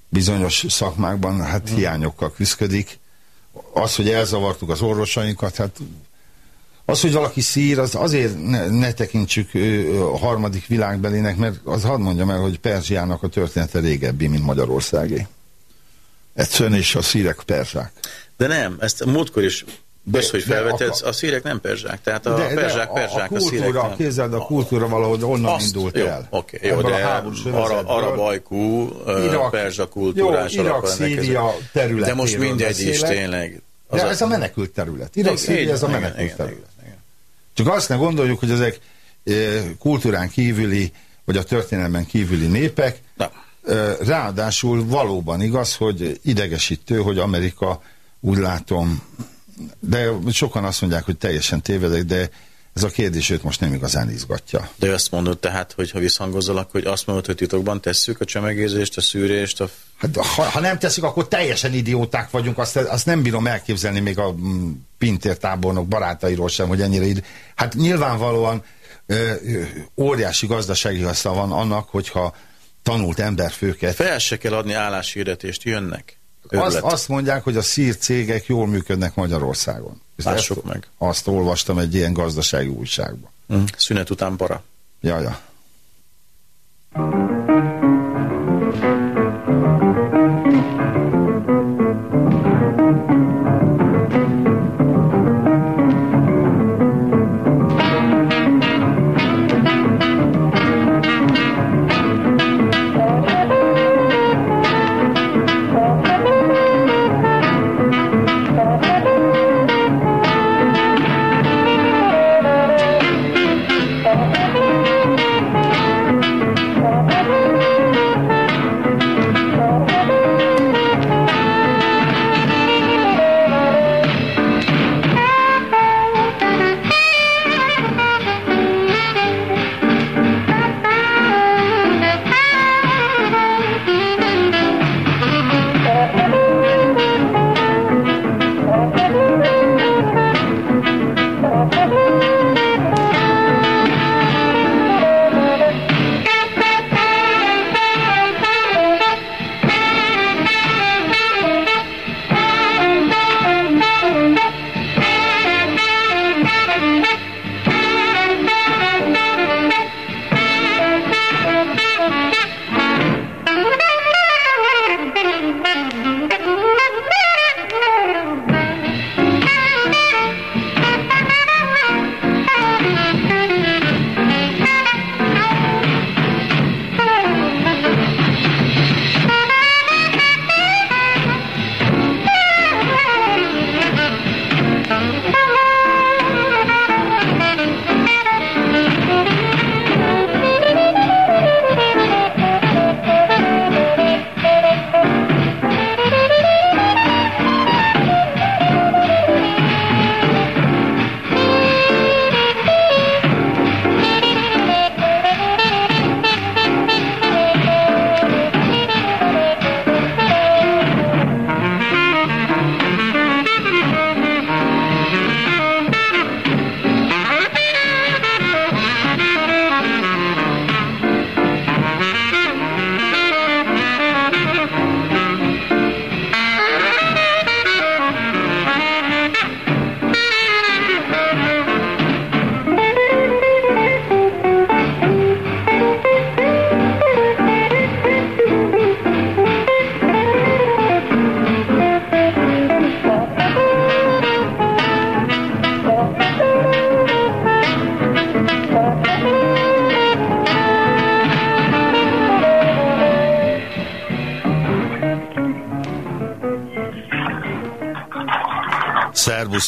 bizonyos szakmákban hát uh-huh. hiányokkal küzdik. Az, hogy elzavartuk az orvosainkat, hát az, hogy valaki szír, az azért ne, ne tekintsük a harmadik világbelinek, mert az hadd mondjam el, hogy Perzsiának a története régebbi, mint Magyarországé. Egyszerűen is a szírek perzsák. De nem, ezt múltkor is De- az, hogy de felvetetsz, akar- a szírek nem perzsák, tehát a perzsák perzsák, a, a, szírek kultúra, nem. képzeld, a kultúra valahogy onnan Azt, indult jó, el. Oké, jó, Ebből de a arab, arab ajkú, Irak, perzsa kultúrás jó, Irak. Szíria területéről De most mindegy is tényleg. Az De a- ez a menekült terület. Irak, Szíria, ez a menekült igen, terület. igen, igen. Csak azt ne gondoljuk, hogy ezek kultúrán kívüli, vagy a történelemben kívüli népek. Na. Eh, Ráadásul valóban igaz, hogy idegesítő, hogy Amerika úgy látom, de sokan azt mondják, hogy teljesen tévedek, de ez a kérdés őt most nem igazán izgatja. De azt mondod tehát, hogy ha visszhangozzalak, hogy azt mondod, hogy titokban tesszük a csemegézést, a szűrést, a Hát, ha, ha nem teszik, akkor teljesen idióták vagyunk, azt, azt nem bírom elképzelni még a mm, Pintér tábornok barátairól sem, hogy ennyire id... Hát nyilvánvalóan ö, óriási gazdasági haszna van annak, hogyha tanult emberfőket. fel se kell adni álláshirdetést, jönnek. Azt, azt mondják, hogy a szír cégek jól működnek Magyarországon. Lássuk ezt, meg. Azt olvastam egy ilyen gazdasági újságban. Hm. Szünet után para. Ja, ja.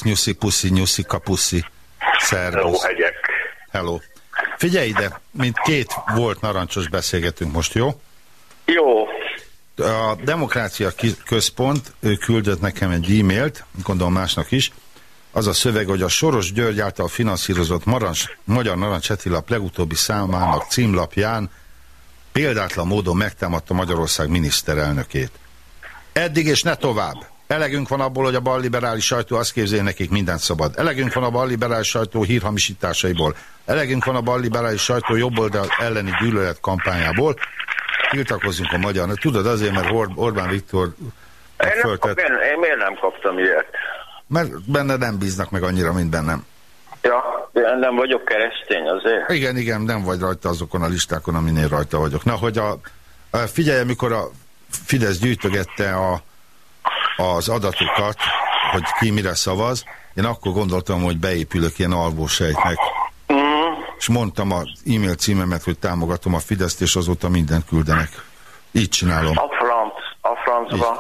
Szervusz, nyuszi, puszi, nyuszi, kapuszi. Szervusz. hegyek. Hello. Figyelj ide, mint két volt narancsos beszélgetünk most, jó? Jó. A Demokrácia Központ ő küldött nekem egy e-mailt, gondolom másnak is, az a szöveg, hogy a Soros György által finanszírozott Marancs, Magyar Narancseti Lap legutóbbi számának címlapján példátlan módon megtámadta Magyarország miniszterelnökét. Eddig és ne tovább. Elegünk van abból, hogy a balliberális sajtó azt képzeli, nekik mindent szabad. Elegünk van a balliberális sajtó hírhamisításaiból. Elegünk van a balliberális sajtó jobboldal elleni gyűlölet kampányából. Tiltakozzunk a magyar. Tudod azért, mert Or- Orbán Viktor Én, nem kap, én, én miért nem kaptam ilyet? mert benne nem bíznak meg annyira, mint bennem. Ja, én nem vagyok keresztény azért. Igen, igen, nem vagy rajta azokon a listákon, amin én rajta vagyok. Na, hogy a, a figyelj, amikor a Fidesz gyűjtögette a, az adatokat, hogy ki mire szavaz, én akkor gondoltam, hogy beépülök ilyen alvósejtnek. Mm, És mondtam az e-mail címemet, hogy támogatom a Fideszt, és azóta mindent küldenek. Így csinálom. a franc, a francba.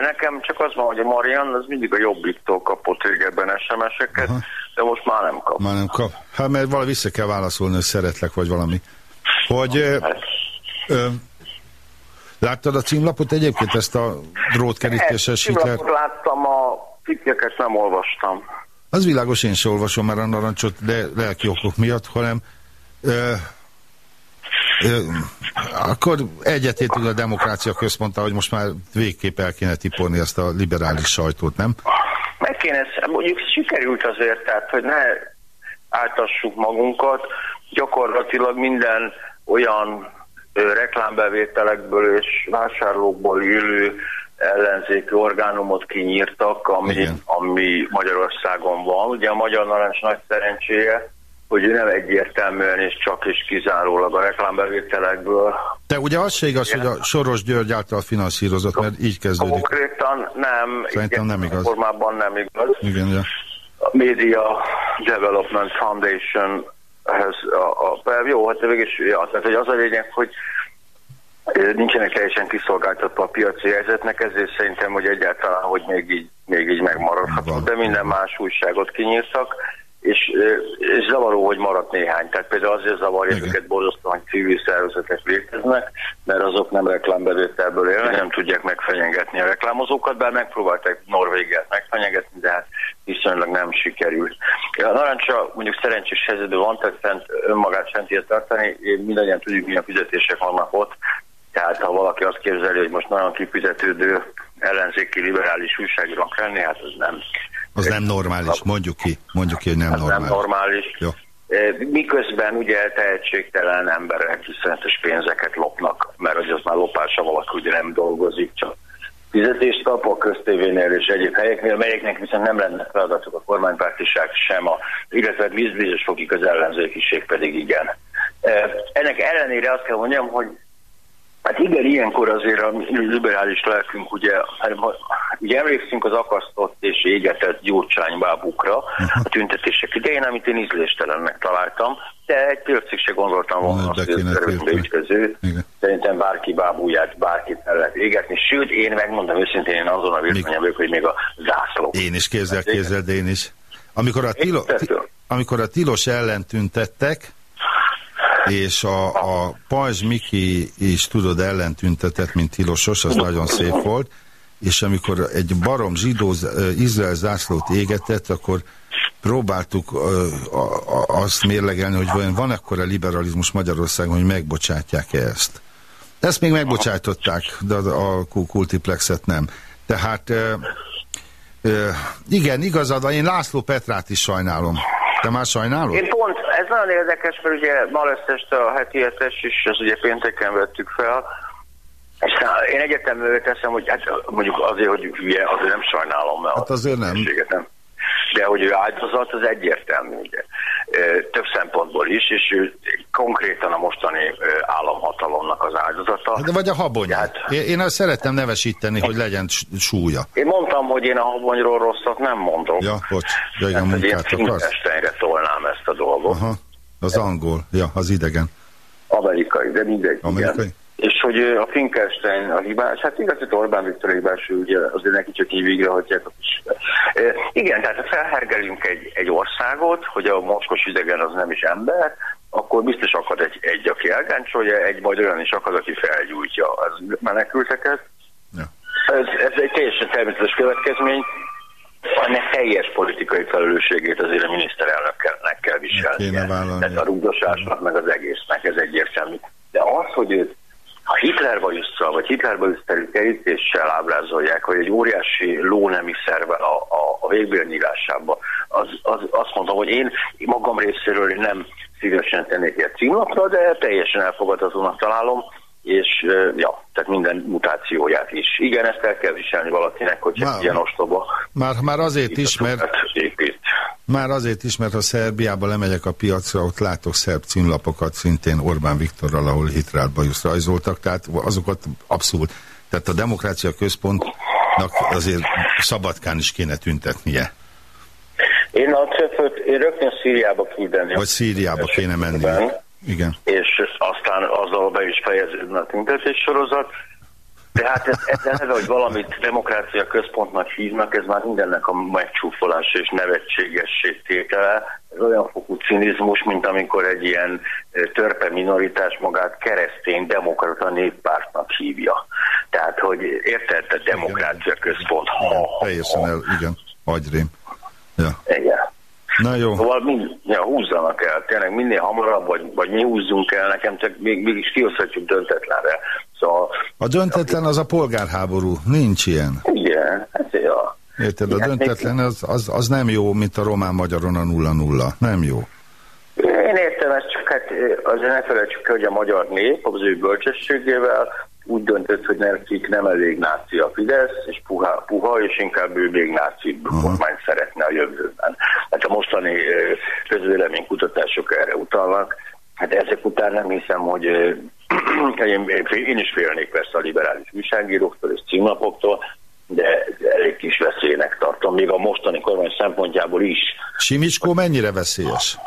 Nekem csak az van, hogy a Marian az mindig a jobbiktól kapott régebben SMS-eket, de most már nem kap. Már nem kap. Hát mert valahogy vissza kell válaszolni, hogy szeretlek, vagy valami. Hogy ö, ö, láttad a címlapot egyébként, ezt a drótkerítéses Hitler? Láttam, a cikkeket nem olvastam. Az világos, én sem olvasom már a narancsot, de lelki okok miatt, hanem ö, ö, akkor egyetértünk a demokrácia központtal, hogy most már végképp el kéne tiporni ezt a liberális sajtót, nem? Meg kéne, mondjuk sikerült azért, tehát, hogy ne áltassuk magunkat, gyakorlatilag minden olyan reklámbevételekből és vásárlókból élő ellenzéki orgánumot kinyírtak, ami, Igen. ami Magyarországon van. Ugye a Magyar Narancs nagy szerencséje, hogy nem egyértelműen és csak és kizárólag a reklámbevételekből. De ugye az se igaz, hogy a Soros György által finanszírozott, mert így kezdődik. Konkrétan nem, Szerintem nem igaz. formában nem igaz. Igen, ja. a Media Development Foundation ehhez a, a, jó, hát végig is, ja, tehát hogy az a lényeg, hogy nincsenek teljesen kiszolgáltatva a piaci helyzetnek, ezért szerintem, hogy egyáltalán, hogy még így, még így megmaradható, de minden más újságot kinyírtak, és, és zavaró, hogy maradt néhány. Tehát például azért zavarja Igen. őket borzasztóan, hogy civil szervezetek léteznek, mert azok nem reklámbevételből élnek, nem tudják megfenyegetni a reklámozókat, bár megpróbálták Norvégiát megfenyegetni, de hát viszonylag nem sikerült. A narancsa mondjuk szerencsés helyzetben van, tehát fent, önmagát tudja tartani, mindannyian tudjuk, milyen fizetések vannak ott, tehát ha valaki azt képzeli, hogy most nagyon kifizetődő ellenzéki liberális újságírónak lenni, hát az nem. Az nem normális, mondjuk ki, mondjuk ki, hogy nem Az nem normális. normális. Jó. Eh, Miközben ugye tehetségtelen emberek iszonyatos pénzeket lopnak, mert hogy az már lopása valaki ugye nem dolgozik, csak fizetést kap a köztévénél és egyéb helyeknél, melyeknek viszont nem lenne feladatuk a kormánypártiság sem, a, illetve bizonyos fokig az ellenzékiség pedig igen. Ennek ellenére azt kell mondjam, hogy Hát igen, ilyenkor azért a liberális lelkünk, ugye, hát, ugye emlékszünk az akasztott és égetett gyurcsánybábukra a tüntetések idején, amit én ízléstelennek találtam, de egy percig se gondoltam volna Na, azt, hogy ez ütköző. Szerintem bárki bábúját, bárkit el lehet égetni, sőt, én megmondom őszintén, én azon a véleményem vagyok, hogy még a zászló. Én is kézzel, kézzel, de én is. Amikor a, tilo, ti, amikor a tilos ellen tüntettek, és a, a Pajzs Miki is tudod ellen tüntetett, mint tilosos, az nagyon szép volt, és amikor egy barom zsidó ö, Izrael zászlót égetett, akkor próbáltuk ö, a, azt mérlegelni, hogy vajon van ekkora liberalizmus Magyarországon, hogy megbocsátják-e ezt. Ezt még megbocsájtották, de a, kultiplexet nem. Tehát ö, igen, igazad, van, én László Petrát is sajnálom. Te már sajnálod? Én pont, ez nagyon érdekes, mert ugye ma lesz este a heti hetes, és ez ugye pénteken vettük fel, és tá- én egyetemről teszem, hogy hát mondjuk azért, hogy hülye, azért nem sajnálom, mert Hát azért nem. nem. De hogy ő áldozat, az egyértelmű, ugye. Több szempontból is, és ő konkrétan a mostani államhatalomnak az áldozata. De vagy a habonya. Hát- Én, én azt szerettem nevesíteni, hogy legyen súlya. Én mondtam, hogy én a habonyról rosszat nem mondok. Ja, bocs. Ja, igen, Hát, hogy én? Finkensteinre tolnám ezt a dolgot. Aha. Az angol. Ja, az idegen. Amerikai, de mindegy. Amerikai? Igen. És hogy a Finkelstein a hibás, hát igaz, hogy Orbán Viktor hibás, ugye azért neki csak így végrehajtják a kis... Igen, tehát ha felhergelünk egy, egy országot, hogy a mocskos idegen az nem is ember, akkor biztos akad egy, egy aki elgáncsolja, egy majd olyan is akad, aki felgyújtja az menekülteket. Ja. Ez, ez egy teljesen természetes következmény. Ennek teljes politikai felelősségét azért a miniszterelnöknek kell vállalnia. Tehát a rugdosásnak, meg az egésznek, ez egyértelmű. De az, hogy őt ha Hitler bajusszal, vagy Hitler bajuszterű kerítéssel ábrázolják, hogy egy óriási lónemi szervel a, a, a végbél nyílásába, az, az, azt mondom, hogy én magam részéről nem szívesen tennék egy címlapra, de teljesen elfogadhatónak találom, és ja, tehát minden mutációját is. Igen, ezt el kell viselni valakinek, hogy Már- ilyen ostoba. Már, már azért is, mert épít. Már azért is, mert ha Szerbiába lemegyek a piacra, ott látok szerb címlapokat szintén Orbán Viktorral, ahol Hitler bajusz rajzoltak, tehát azokat abszolút. Tehát a Demokrácia Központnak azért Szabadkán is kéne tüntetnie. Én a ceföt, én rögtön Szíriába küldeni. Vagy Szíriába kéne menni. Igen. és aztán azzal be is fejeződne a tüntetés sorozat. De hát ez, ez neve, hogy valamit demokrácia központnak hívnak, ez már mindennek a megcsúfolása és nevetségessé tétele. Ez olyan fokú cinizmus, mint amikor egy ilyen törpe minoritás magát keresztény demokrata néppártnak hívja. Tehát, hogy érted, a demokrácia központ. Ha, igen. ha, Teljesen el, igen. Agyrém. Ja. Igen. Na jó. Szóval mind, ja, húzzanak el, tényleg minél hamarabb, vagy, vagy mi húzzunk el, nekem csak még, mégis kihozhatjuk döntetlenre. Szóval, A döntetlen az a polgárháború. Nincs ilyen. igen, hát ja. Érted? A Hát döntetlen az, az, az nem jó, mint a román-magyaron a nulla-nulla. Nem jó. Én értem ezt, csak hát azért ne felejtsük el, hogy a magyar nép az ő bölcsességével úgy döntött, hogy nekik nem elég náci a Fidesz, és puha, puha és inkább ő még náci kormány szeretne a jövőben. Hát a mostani közvéleménykutatások erre utalnak. Hát ezek után nem hiszem, hogy eh, én, én is félnék persze a liberális újságíróktól és címlapoktól, de elég kis veszélynek tartom, még a mostani kormány szempontjából is. Simicskó mennyire veszélyes?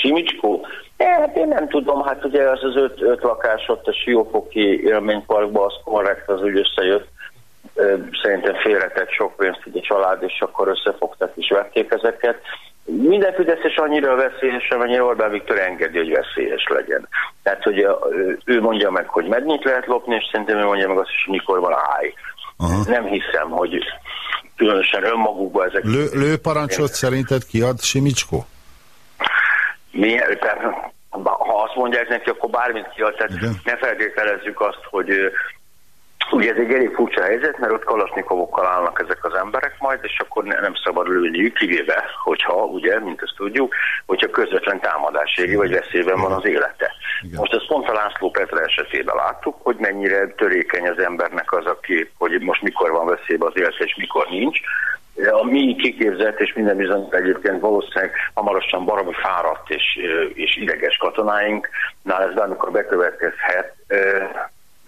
Simicskó? Hát én nem tudom, hát ugye az az öt, öt lakás ott a Siófoki élményparkban, az korrekt, az úgy összejött. Szerintem félretett sok pénzt egy család, és akkor összefogtak és vették ezeket. Minden Fideszes annyira veszélyes, amennyire Orbán Viktor engedi, hogy veszélyes legyen. Tehát, hogy ő mondja meg, hogy mennyit lehet lopni, és szerintem ő mondja meg azt is, hogy mikor van állj. Aha. Nem hiszem, hogy különösen önmagukban ezek... Lő, lőparancsot szerinted kiad Simicskó? Tehát, ha azt mondják neki, akkor bármit kiad, tehát Igen. ne feltételezzük azt, hogy ugye ez egy elég furcsa helyzet, mert ott kalasnikovokkal állnak ezek az emberek majd, és akkor ne, nem szabad lőniük, kivéve, hogyha, ugye, mint ezt tudjuk, hogyha közvetlen támadás éri, vagy veszélyben van az élete. Igen. Most ezt pont a László Petra esetében láttuk, hogy mennyire törékeny az embernek az a kép, hogy most mikor van veszélyben az élete, és mikor nincs. A mi kiképzett és minden bizony egyébként valószínűleg hamarosan baromi fáradt és, és ideges katonáinknál ez bármikor bekövetkezhet.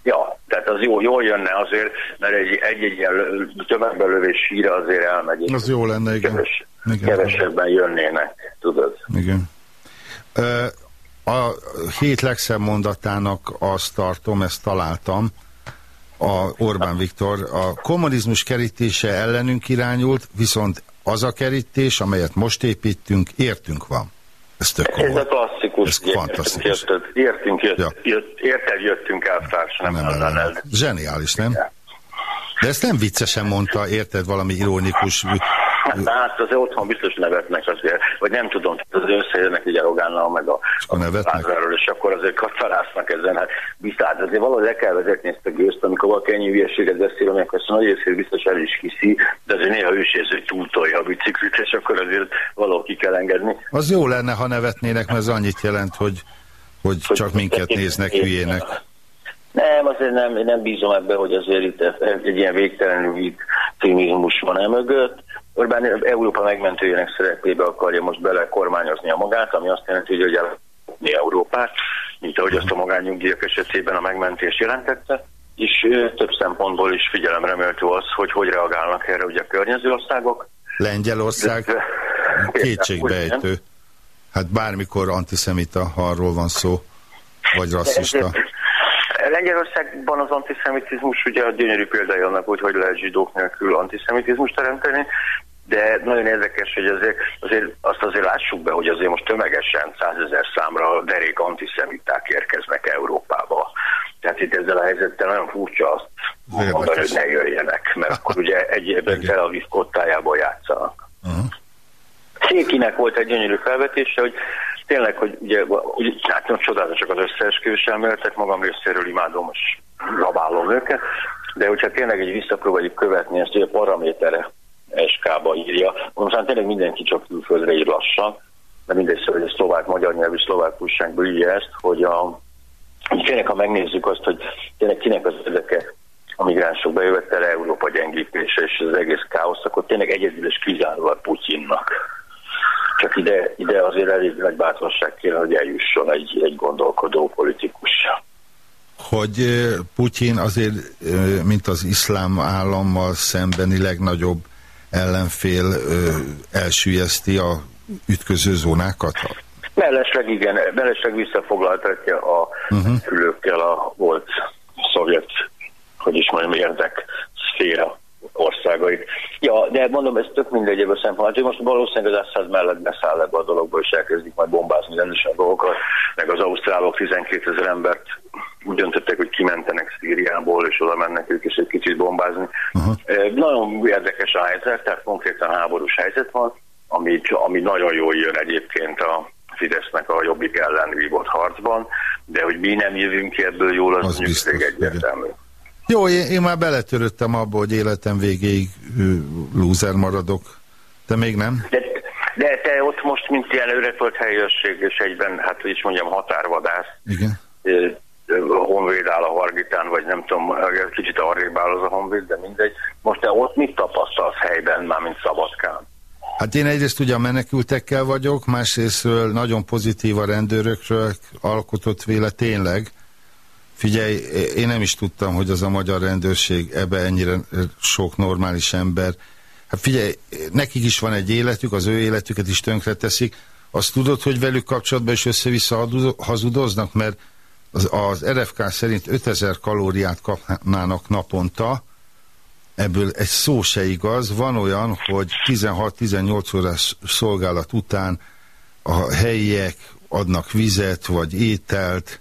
Ja, tehát az jó, jól jönne azért, mert egy- egy-egy ilyen lö- tömegben lövés híre azért elmegy. Az jó lenne, igen. Keves, Igen. kevesebben jönnének, tudod. Igen. A hét legszebb mondatának azt tartom, ezt találtam, a Orbán Viktor, a kommunizmus kerítése ellenünk irányult, viszont az a kerítés, amelyet most építünk, értünk van. Ez tök Ez a klasszikus. Ez fantasztikus. Érted, értünk, jött, Ja. jött, érted, jöttünk elvtárs, nem, Nem nem, nem, ellenet. Zseniális, nem? De ezt nem viccesen mondta, érted, valami ironikus... Hát azért otthon biztos nevetnek azért, vagy nem tudom, az összejönnek ugye Rogánnal, meg a, nevetnek? Lázárral, és akkor azért kacsarásznak ezen. Hát biztos, hát azért valahogy le kell vezetni ezt a gőzt, amikor valaki ennyi hülyeséget beszél, amikor ezt a nagy részét biztos el is hiszi, de azért néha ő is érzi, hogy túltolja a biciklit, és akkor azért valahol ki kell engedni. Az jó lenne, ha nevetnének, mert ez annyit jelent, hogy, hogy csak minket néznek hülyének. Nem, azért nem, nem bízom ebbe, hogy azért itt egy ilyen végtelenül vitt cinizmus van e mögött. Orbán Európa megmentőjének szerepébe akarja most bele kormányozni a magát, ami azt jelenti, hogy elni Európát, mint ahogy azt a magányugdíjak esetében a megmentés jelentette, és több szempontból is figyelemre méltó az, hogy hogy reagálnak erre ugye a környező országok. Lengyelország kétségbejtő. Hát bármikor antiszemita, ha arról van szó, vagy rasszista. Lengyelországban az antiszemitizmus ugye a gyönyörű példája annak, hogy hogy lehet zsidók nélkül antiszemitizmus teremteni, de nagyon érdekes, hogy azért, azért azt azért lássuk be, hogy azért most tömegesen százezer számra derék antiszemiták érkeznek Európába. Tehát itt ezzel a helyzettel nagyon furcsa azt Érdekes. mondani, hogy ne jöjjenek, mert akkor ugye egy évben Tel Aviv kottájából játszanak. Aha. Székinek volt egy gyönyörű felvetése, hogy tényleg, hogy ugye, ugye hát nem csodálatosak az összeesküvés elméletek, magam részéről imádom, és rabálom őket, de hogyha tényleg egy visszapróbáljuk követni ezt, hogy a paramétere SK-ba írja, most tényleg mindenki csak külföldre ír lassan, de mindegy szó, hogy a szlovák-magyar nyelvű szlovák újságból írja ezt, hogy a, tényleg, ha megnézzük azt, hogy tényleg kinek az érdeke a migránsok bejövetele, Európa gyengítése és az egész káosz, akkor tényleg egyedül és kizárólag Putyinnak. Csak ide, ide azért elég nagy bátorság kéne, hogy eljusson egy, egy gondolkodó politikus. Hogy ö, Putyin azért, ö, mint az iszlám állammal szembeni legnagyobb ellenfél ö, elsüllyeszti a ütköző zónákat? Mellesleg igen, mellesleg visszafoglaltatja a uh-huh. fülőkkel a volt szovjet, hogy is mondjam, érdek szféra országait. Ja, de mondom, ez tök mindegy ebből szempont. hogy most valószínűleg az Assad mellett beszáll ebbe a dologba, és elkezdik majd bombázni rendesen dolgokat, meg az ausztrálok 12 ezer embert úgy döntöttek, hogy kimentenek Szíriából, és oda mennek ők is egy kicsit bombázni. Uh-huh. Nagyon érdekes a helyzet, tehát konkrétan háborús helyzet van, ami, ami nagyon jól jön egyébként a Fidesznek a jobbik ellen vívott harcban, de hogy mi nem jövünk ki ebből jól, az, Az elég egyértelmű. Jó, én, én már beletörődtem abba, hogy életem végéig lúzer maradok. Te még nem? De, de te ott most, mint ilyen örökölt helyőrség, és egyben, hát hogy is mondjam, határvadász, Igen. honvéd áll a Hargitán, vagy nem tudom, kicsit arrébb áll az a honvéd, de mindegy. Most te ott mit tapasztalsz helyben, már mint Szabadkán? Hát én egyrészt ugye a menekültekkel vagyok, másrésztről nagyon pozitív a rendőrökről alkotott véle tényleg. Figyelj, én nem is tudtam, hogy az a magyar rendőrség ebbe ennyire sok normális ember. Hát figyelj, nekik is van egy életük, az ő életüket is tönkre teszik. Azt tudod, hogy velük kapcsolatban is össze-vissza hazudoznak, mert az, az RFK szerint 5000 kalóriát kapnának naponta, ebből egy szó se igaz. Van olyan, hogy 16-18 órás szolgálat után a helyiek adnak vizet vagy ételt,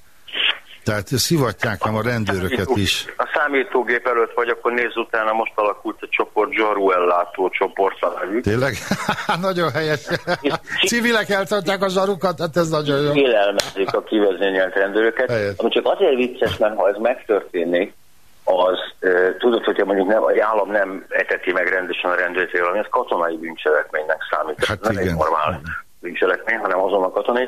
tehát szivatják ám a rendőröket is. A számítógép előtt vagy, akkor nézz utána, most alakult a csoport zsaru ellátó csoport a nevük. Tényleg? nagyon helyes. Civilek eltartják a zsarukat, hát ez nagyon jó. Élelmezik a kivezényelt rendőröket. Helyes. Ami csak azért vicces, mert ha ez megtörténik, az, e, tudod, hogyha mondjuk nem, egy állam nem eteti meg rendesen a rendőrséget, ami az katonai bűncselekménynek számít. Hát Ez nem igen. egy normál bűncselekmény, hanem azon a katonai.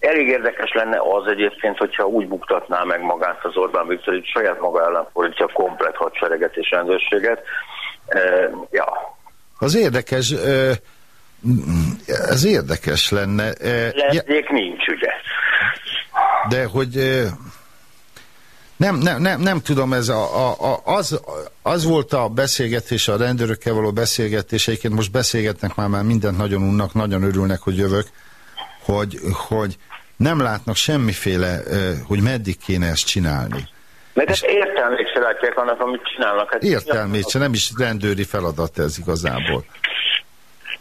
Elég érdekes lenne az egyébként, hogyha úgy buktatná meg magát az Orbán Viktor, hogy saját maga ellen fordítja a komplet hadsereget és rendőrséget. E, ja, Az érdekes, ez érdekes lenne, ö, ja, nincs, ugye? de hogy nem, nem, nem, nem tudom, ez a, a, a, az, az volt a beszélgetés, a rendőrökkel való beszélgetés, egyébként most beszélgetnek már, már mindent nagyon unnak, nagyon örülnek, hogy jövök, hogy, hogy nem látnak semmiféle, hogy meddig kéne ezt csinálni. Mert hát értelmét se látják annak, amit csinálnak. Hát Értelmét se, nem is rendőri feladat ez igazából.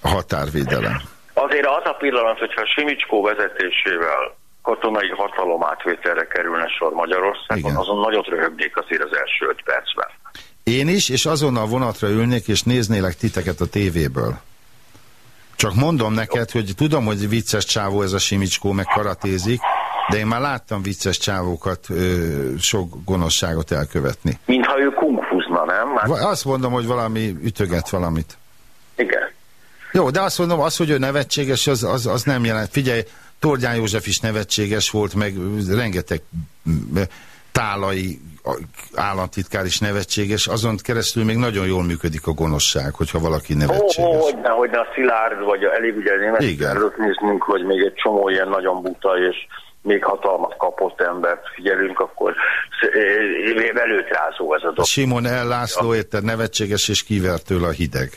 A határvédelem. Azért az a pillanat, hogyha Simicskó vezetésével katonai hatalom átvételre kerülne sor Magyarországon, Igen. azon nagyot röhögnék azért az első öt percben. Én is, és azonnal vonatra ülnék, és néznélek titeket a tévéből. Csak mondom neked, hogy tudom, hogy vicces csávó ez a Simicskó, meg karatézik, de én már láttam vicces csávókat ö, sok gonoszságot elkövetni. Mintha ő kungfuzna, nem? Már, Azt mondom, hogy valami ütöget valamit. igen. Jó, de azt mondom, az, hogy ő nevetséges, az, az, az nem jelent. Figyelj, Tordján József is nevetséges volt, meg rengeteg mm, tálai államtitkár is nevetséges, azon keresztül még nagyon jól működik a gonoszság, hogyha valaki nevetséges. ó, hogyne, hogyne a Szilárd, vagy elég ugye német előtt néznünk, hogy még egy csomó ilyen nagyon buta és még hatalmat kapott embert figyelünk, akkor velőt rázó ez a dolog. Simon L. László érted nevetséges és kiver tőle a hideg.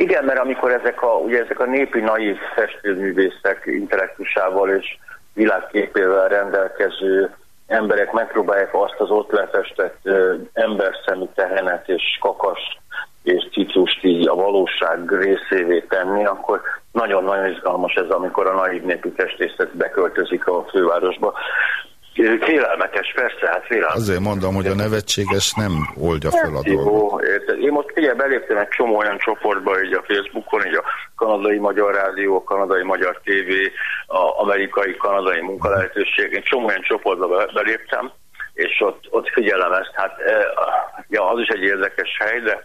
Igen, mert amikor ezek a, ugye ezek a népi naív festőművészek intellektusával és világképével rendelkező emberek megpróbálják azt az ott lefestett ö, emberszemű tehenet és kakas és citrust így a valóság részévé tenni, akkor nagyon-nagyon izgalmas ez, amikor a naív népű festészet beköltözik a fővárosba. Félelmetes, persze, hát félelmetes. Azért mondom, hogy a nevetséges nem oldja fel a dolgot. Én most figyelj, beléptem egy csomó olyan csoportba, így a Facebookon, így a kanadai magyar rádió, a kanadai magyar tévé, a amerikai kanadai munkalehetőség, egy csomó olyan csoportba be- beléptem, és ott, ott figyelem ezt, hát e, ja, az is egy érdekes hely, de,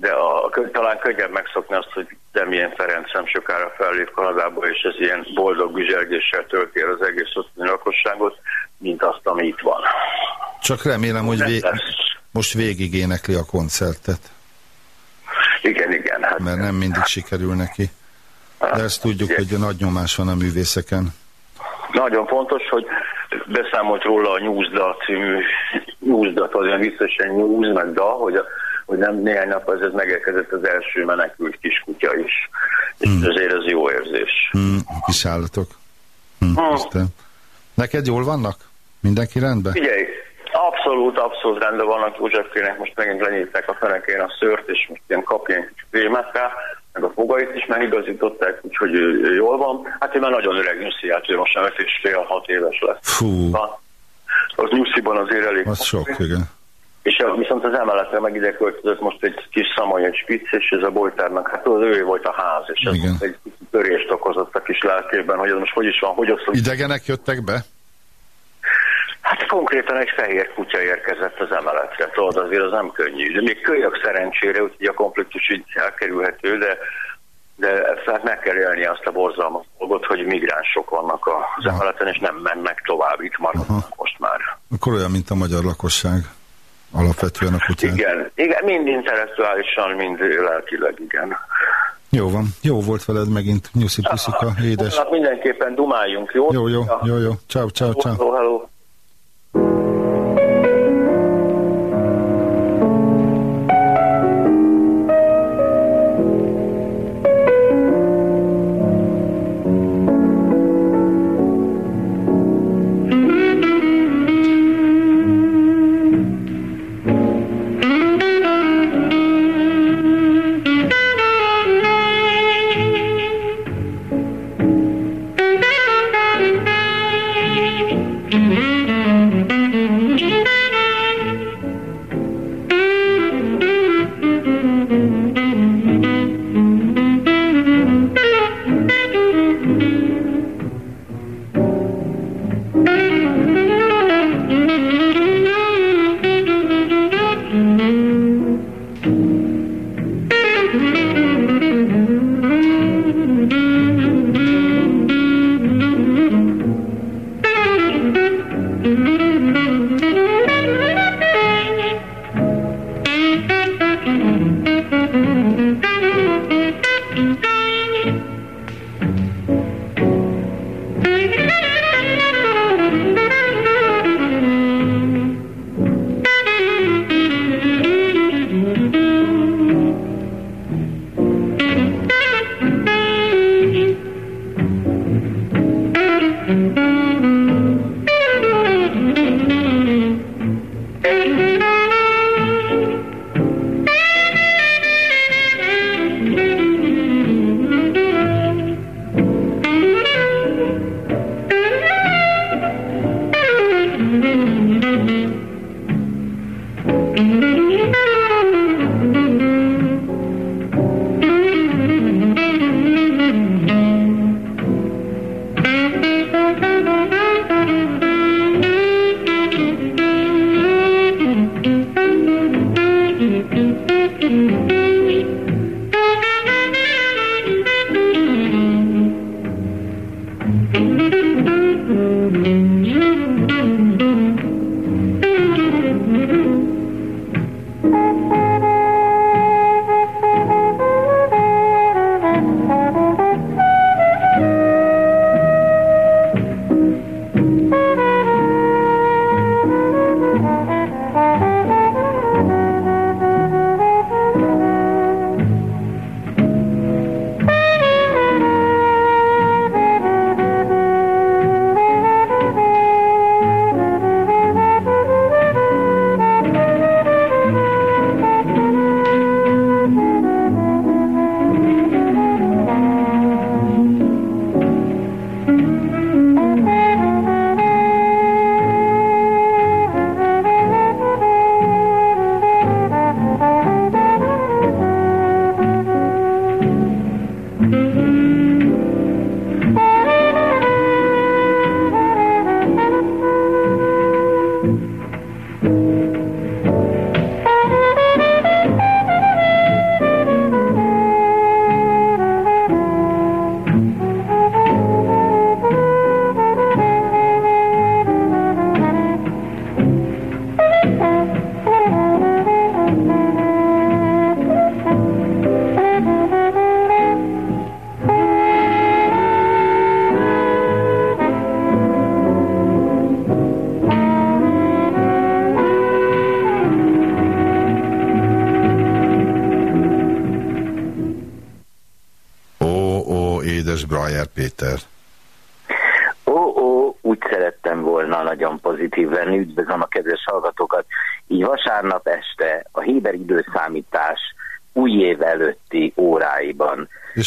de a, talán könnyebb megszokni azt, hogy Demien Ferenc nem sokára fellép Kanadába, és ez ilyen boldog güzselgéssel tölti az egész ottani lakosságot, mint azt, ami itt van. Csak remélem, hogy vé most végig énekli a koncertet, Igen, igen. Hát, mert nem mindig sikerül neki. De ezt tudjuk, hogy nagy nyomás van a művészeken. Nagyon fontos, hogy beszámolt róla a Newsda című Newsda, az olyan visszesen News, meg Da, hogy, a, hogy nem néhány nap ez megérkezett az első menekült kiskutya is. És azért ez jó érzés. Hmm, kis állatok. Hm, Hmm. Isten. Neked jól vannak? Mindenki rendben? Figyelj, abszolút, abszolút rendben vannak Józsefkének, most megint lenyitották a fenekén a szőrt, és most ilyen kap ilyen kis krémekkel, meg a fogait is megigazították, úgyhogy ő, ő jól van. Hát ő már nagyon öreg nyuszi, hát ő most nem öt és fél, hat éves lesz. Fú, Ha, Az nyusziban azért elég. az sok, igen. És a, viszont az emeletre meg ide költözött most egy kis szamony, egy spic, és ez a bolytárnak, hát az ő volt a ház, és ez Igen. egy törést okozott a kis lelkében, hogy ez most hogy is van, hogy osztott. Idegenek jöttek be? Hát konkrétan egy fehér kutya érkezett az emeletre, tudod, azért az nem könnyű. De még kölyök szerencsére, úgyhogy a konfliktus így elkerülhető, de de hát meg kell élni azt a borzalmas dolgot, hogy migránsok vannak az Aha. emeleten, és nem mennek tovább, itt maradnak most már. Akkor olyan, mint a magyar lakosság. Alapvetően a kutyák. Igen, igen, mind intellektuálisan, mind lelkileg, igen. Jó van. Jó volt veled megint, Nyuszi Puszika, édes. Holnap mindenképpen dumáljunk, jó? Jó, jó, jó, jó. Ciao, ciao, ciao. Hello, hello.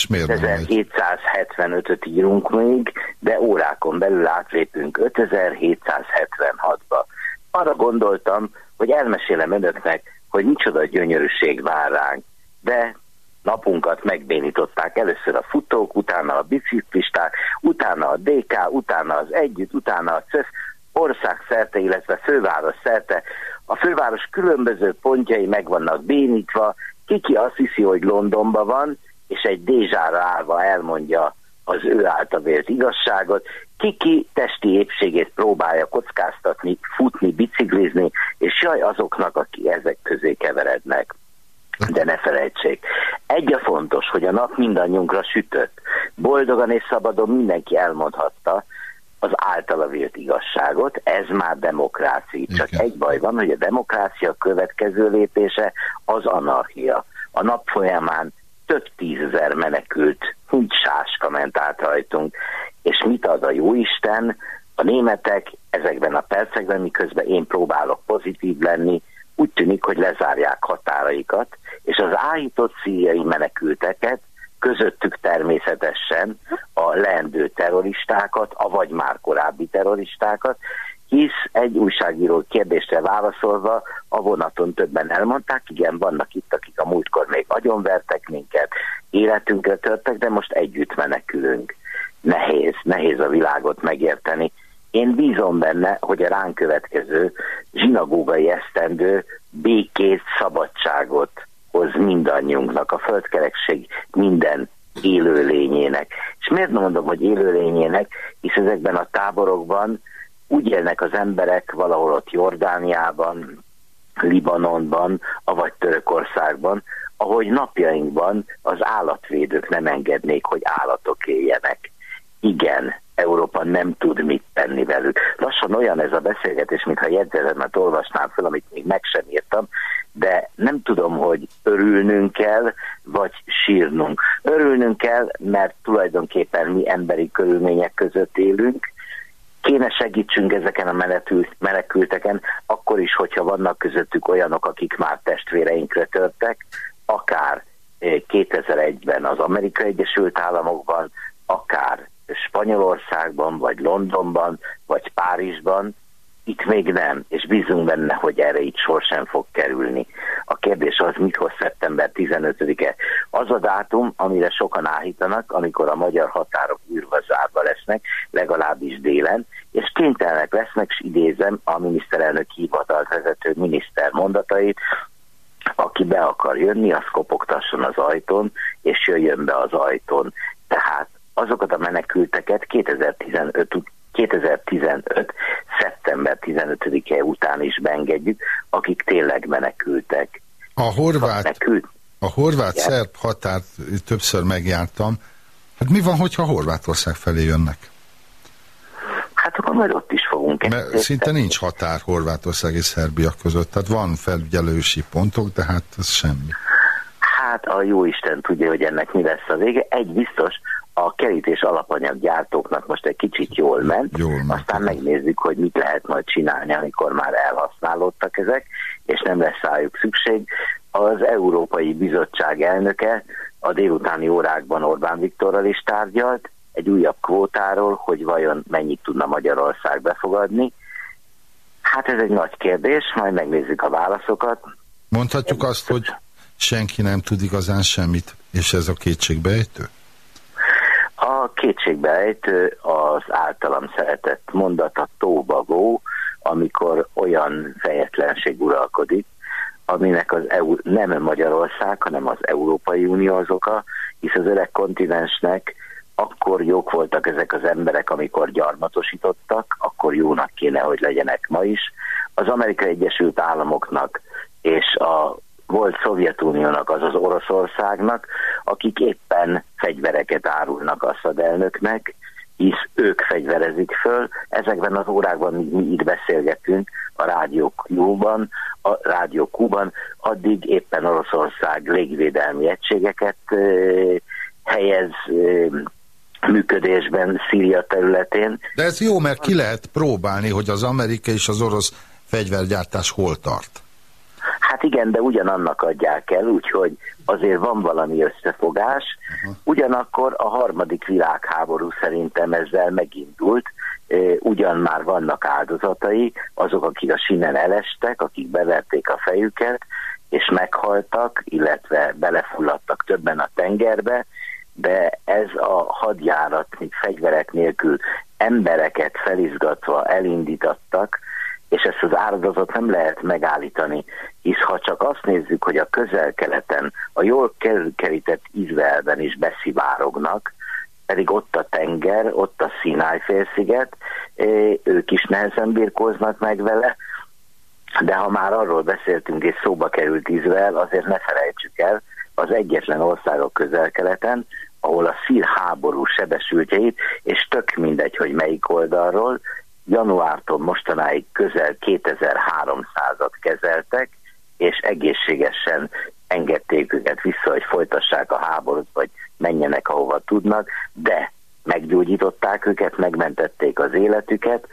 És miért nem megy? 5775-öt írunk még, de órákon belül átlépünk 5776-ba. Arra gondoltam, hogy elmesélem önöknek, hogy micsoda gyönyörűség vár ránk, de napunkat megbénították. Először a futók, utána a biciklisták, utána a DK, utána az Együtt, utána a CEF, ország szerte, illetve főváros szerte. A főváros különböző pontjai meg vannak bénítva, kiki azt hiszi, hogy Londonban van, és egy dézsára állva elmondja az ő által vélt igazságot, kiki testi épségét próbálja kockáztatni, futni, biciklizni, és jaj azoknak, akik ezek közé keverednek. De ne felejtsék, egy a fontos, hogy a nap mindannyiunkra sütött. Boldogan és szabadon mindenki elmondhatta az általa vélt igazságot, ez már demokrácia. Csak Igen. egy baj van, hogy a demokrácia következő lépése az anarchia. A nap folyamán több tízezer menekült, sáska ment át rajtunk, és mit ad a jóisten? A németek ezekben a percekben, miközben én próbálok pozitív lenni, úgy tűnik, hogy lezárják határaikat, és az áhított szíriai menekülteket, közöttük természetesen a leendő terroristákat, avagy már korábbi terroristákat, hisz egy újságíró kérdésre válaszolva a vonaton többen elmondták, igen, vannak itt, akik a múltkor még agyonvertek minket, életünkre törtek, de most együtt menekülünk. Nehéz, nehéz a világot megérteni. Én bízom benne, hogy a ránk következő zsinagógai esztendő békét, szabadságot hoz mindannyiunknak, a földkerekség minden élőlényének. És miért mondom, hogy élőlényének, hisz ezekben a táborokban úgy élnek az emberek valahol ott Jordániában, Libanonban, avagy Törökországban, ahogy napjainkban az állatvédők nem engednék, hogy állatok éljenek. Igen, Európa nem tud mit tenni velük. Lassan olyan ez a beszélgetés, mintha jegyzetemet olvasnám fel, amit még meg sem írtam, de nem tudom, hogy örülnünk kell, vagy sírnunk. Örülnünk kell, mert tulajdonképpen mi emberi körülmények között élünk, kéne segítsünk ezeken a menekült, menekülteken, akkor is, hogyha vannak közöttük olyanok, akik már testvéreinkre törtek, akár eh, 2001-ben az Amerikai Egyesült Államokban, akár Spanyolországban, vagy Londonban, vagy Párizsban, itt még nem, és bízunk benne, hogy erre itt sor fog kerülni. A kérdés az, mit hoz szeptember 15-e? Az a dátum, amire sokan áhítanak, amikor a magyar határok űrva zárva lesznek, legalábbis délen, és kénytelenek lesznek, és idézem a miniszterelnök hivatalt vezető miniszter mondatait, aki be akar jönni, az kopogtasson az ajtón, és jöjjön be az ajtón. Tehát azokat a menekülteket 2015 ut- 2015. szeptember 15-e után is beengedjük, akik tényleg menekültek. A horvát, Menekült. a horvát Igen. szerb határt többször megjártam. Hát mi van, hogyha Horvátország felé jönnek? Hát akkor majd ott is fogunk. Mert szinte nincs határ Horvátország és Szerbia között. Tehát van felügyelősi pontok, de hát ez semmi. Hát a jó Isten tudja, hogy ennek mi lesz a vége. Egy biztos, a kerítés alapanyaggyártóknak most egy kicsit jól ment, Jól ment, aztán megnézzük, hogy mit lehet majd csinálni, amikor már elhasználódtak ezek, és nem lesz rájuk szükség. Az Európai Bizottság elnöke a délutáni órákban Orbán Viktorral is tárgyalt egy újabb kvótáról, hogy vajon mennyit tudna Magyarország befogadni. Hát ez egy nagy kérdés, majd megnézzük a válaszokat. Mondhatjuk azt, hogy senki nem tud igazán semmit, és ez a kétségbejtő? Kétségbeejtő az általam szeretett mondat a tóbagó, amikor olyan fejetlenség uralkodik, aminek az EU, nem Magyarország, hanem az Európai Unió az oka, hisz az öreg kontinensnek akkor jók voltak ezek az emberek, amikor gyarmatosítottak, akkor jónak kéne, hogy legyenek ma is. Az Amerikai Egyesült Államoknak és a volt Szovjetuniónak, azaz Oroszországnak, akik éppen fegyvereket árulnak Assad elnöknek, hisz ők fegyverezik föl. Ezekben az órákban, míg mi itt beszélgetünk a Rádió Q-ban, a Rádió Q-ban, addig éppen Oroszország légvédelmi egységeket eh, helyez eh, működésben Szíria területén. De ez jó, mert ki lehet próbálni, hogy az amerikai és az orosz fegyvergyártás hol tart. Hát igen, de ugyanannak adják el, úgyhogy azért van valami összefogás. Ugyanakkor a harmadik világháború szerintem ezzel megindult, ugyan már vannak áldozatai, azok, akik a sinen elestek, akik beverték a fejüket, és meghaltak, illetve belefulladtak többen a tengerbe, de ez a hadjárat még fegyverek nélkül embereket felizgatva elindítottak, és ezt az áldozatot nem lehet megállítani, hisz ha csak azt nézzük, hogy a közel-keleten, a jól kerített Izraelben is beszivárognak, pedig ott a tenger, ott a Sinai félsziget, ők is nehezen birkóznak meg vele, de ha már arról beszéltünk és szóba került Izrael, azért ne felejtsük el, az egyetlen országok közel-keleten, ahol a szír háború sebesültjeit, és tök mindegy, hogy melyik oldalról, januártól mostanáig közel 2300-at kezeltek, és egészségesen engedték őket vissza, hogy folytassák a háborút, vagy menjenek ahova tudnak, de meggyógyították őket, megmentették az életüket.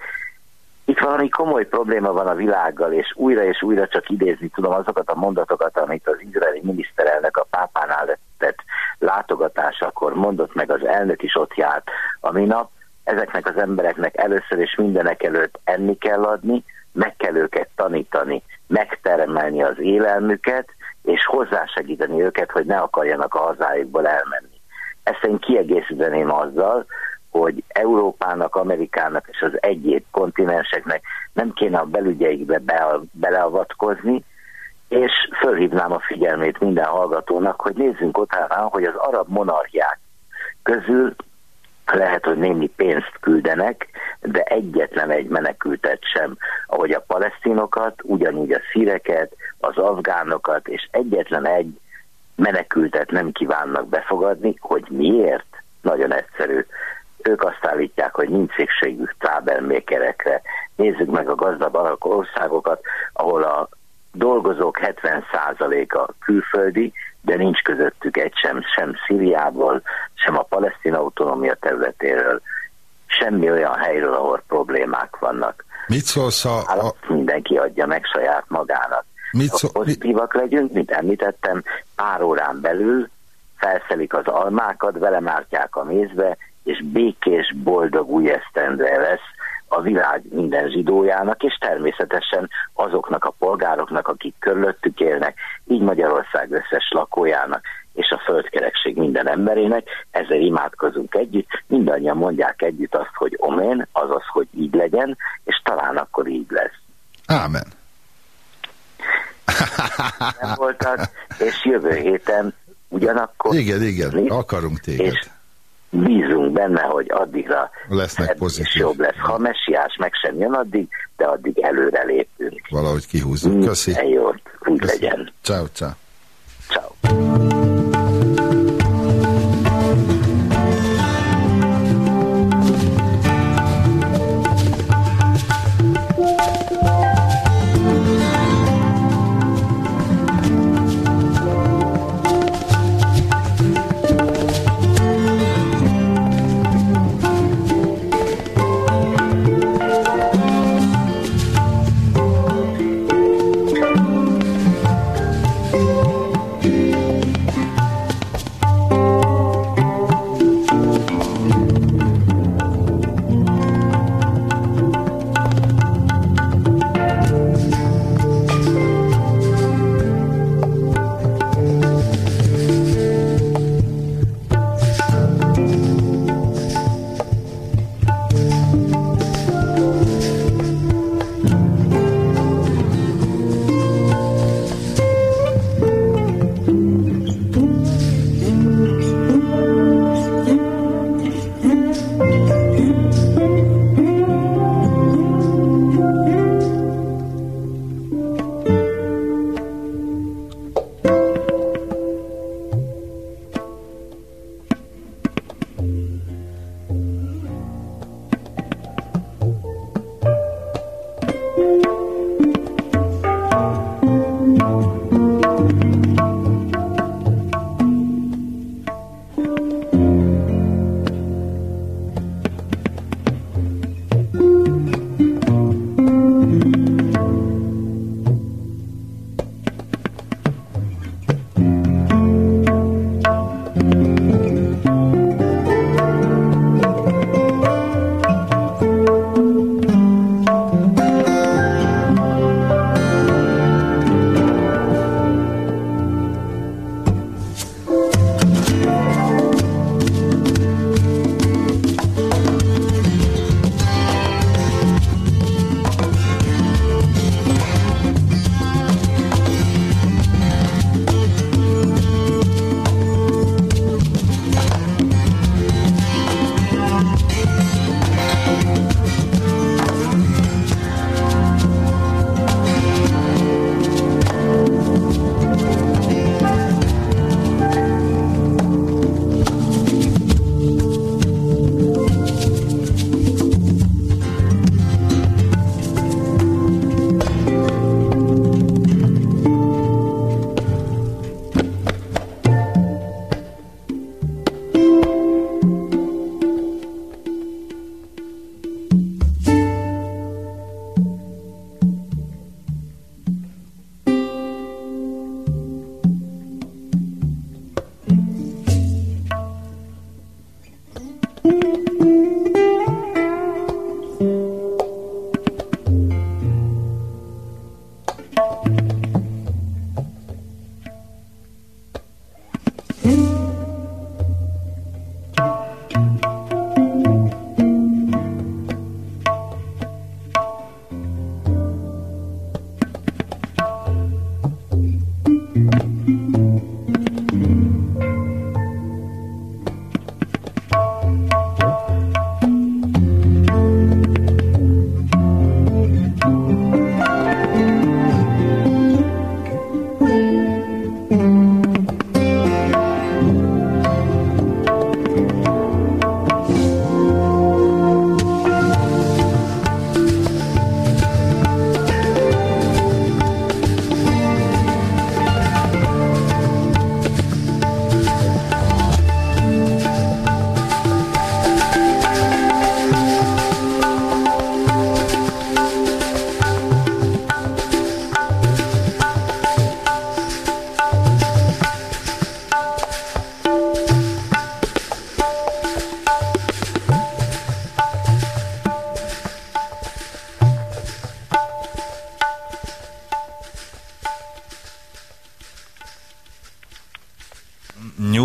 Itt valami komoly probléma van a világgal, és újra és újra csak idézni tudom azokat a mondatokat, amit az izraeli miniszterelnök a pápánál tett látogatásakor mondott, meg az elnök is ott járt a minap. Ezeknek az embereknek először és mindenek előtt enni kell adni, meg kell őket tanítani, megtermelni az élelmüket, és hozzásegíteni őket, hogy ne akarjanak a hazájukból elmenni. Ezt én kiegészíteném azzal, hogy Európának, Amerikának és az egyéb kontinenseknek nem kéne a belügyeikbe be, beleavatkozni, és fölhívnám a figyelmét minden hallgatónak, hogy nézzünk utána, hogy az arab monarchiák közül lehet, hogy némi pénzt küldenek, de egyetlen egy menekültet sem, ahogy a palesztinokat, ugyanúgy a szíreket, az afgánokat, és egyetlen egy menekültet nem kívánnak befogadni, hogy miért? Nagyon egyszerű. Ők azt állítják, hogy nincs szükségük tábelmékerekre. Nézzük meg a gazdag országokat, ahol a dolgozók 70%-a külföldi, de nincs közöttük egy sem, sem Szíriából, sem a palesztin autonómia területéről, semmi olyan helyről, ahol problémák vannak. Mit szólsz a... a... Mindenki adja meg saját magának. Mit szó... pozitívak legyünk, mint említettem, pár órán belül felszelik az almákat, velemártják a mézbe, és békés, boldog új esztendre lesz a világ minden zsidójának, és természetesen azoknak a polgároknak, akik körülöttük élnek, így Magyarország összes lakójának, és a földkerekség minden emberének, ezzel imádkozunk együtt, mindannyian mondják együtt azt, hogy omén, azaz, hogy így legyen, és talán akkor így lesz. Ámen nem voltak, és jövő héten ugyanakkor... Igen, igen, akarunk téged. És bízunk benne, hogy addigra lesznek pozitív. jobb lesz. Ha messiás meg sem jön addig, de addig előre lépünk. Valahogy kihúzzuk. Köszi. Minden jót, úgy Köszi. legyen. Ciao, ciao. Ciao.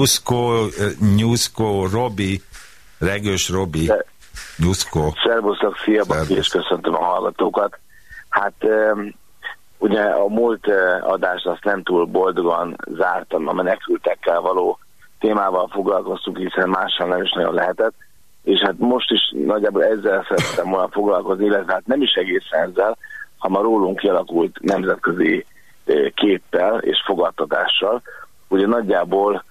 Nyuszko, Nyuszko, Robi, Regős Robi, Nyuszko. Szervusztok, szia, Baki, és köszöntöm a hallgatókat. Hát ugye a múlt eh, adást azt nem túl boldogan zártam, a menekültekkel való témával foglalkoztunk, hiszen mással nem is nagyon lehetett, és hát most is nagyjából ezzel szerettem volna foglalkozni, illetve hát nem is egészen ezzel, hanem a rólunk kialakult nemzetközi eh, képpel és fogadtatással. Ugye nagyjából eh,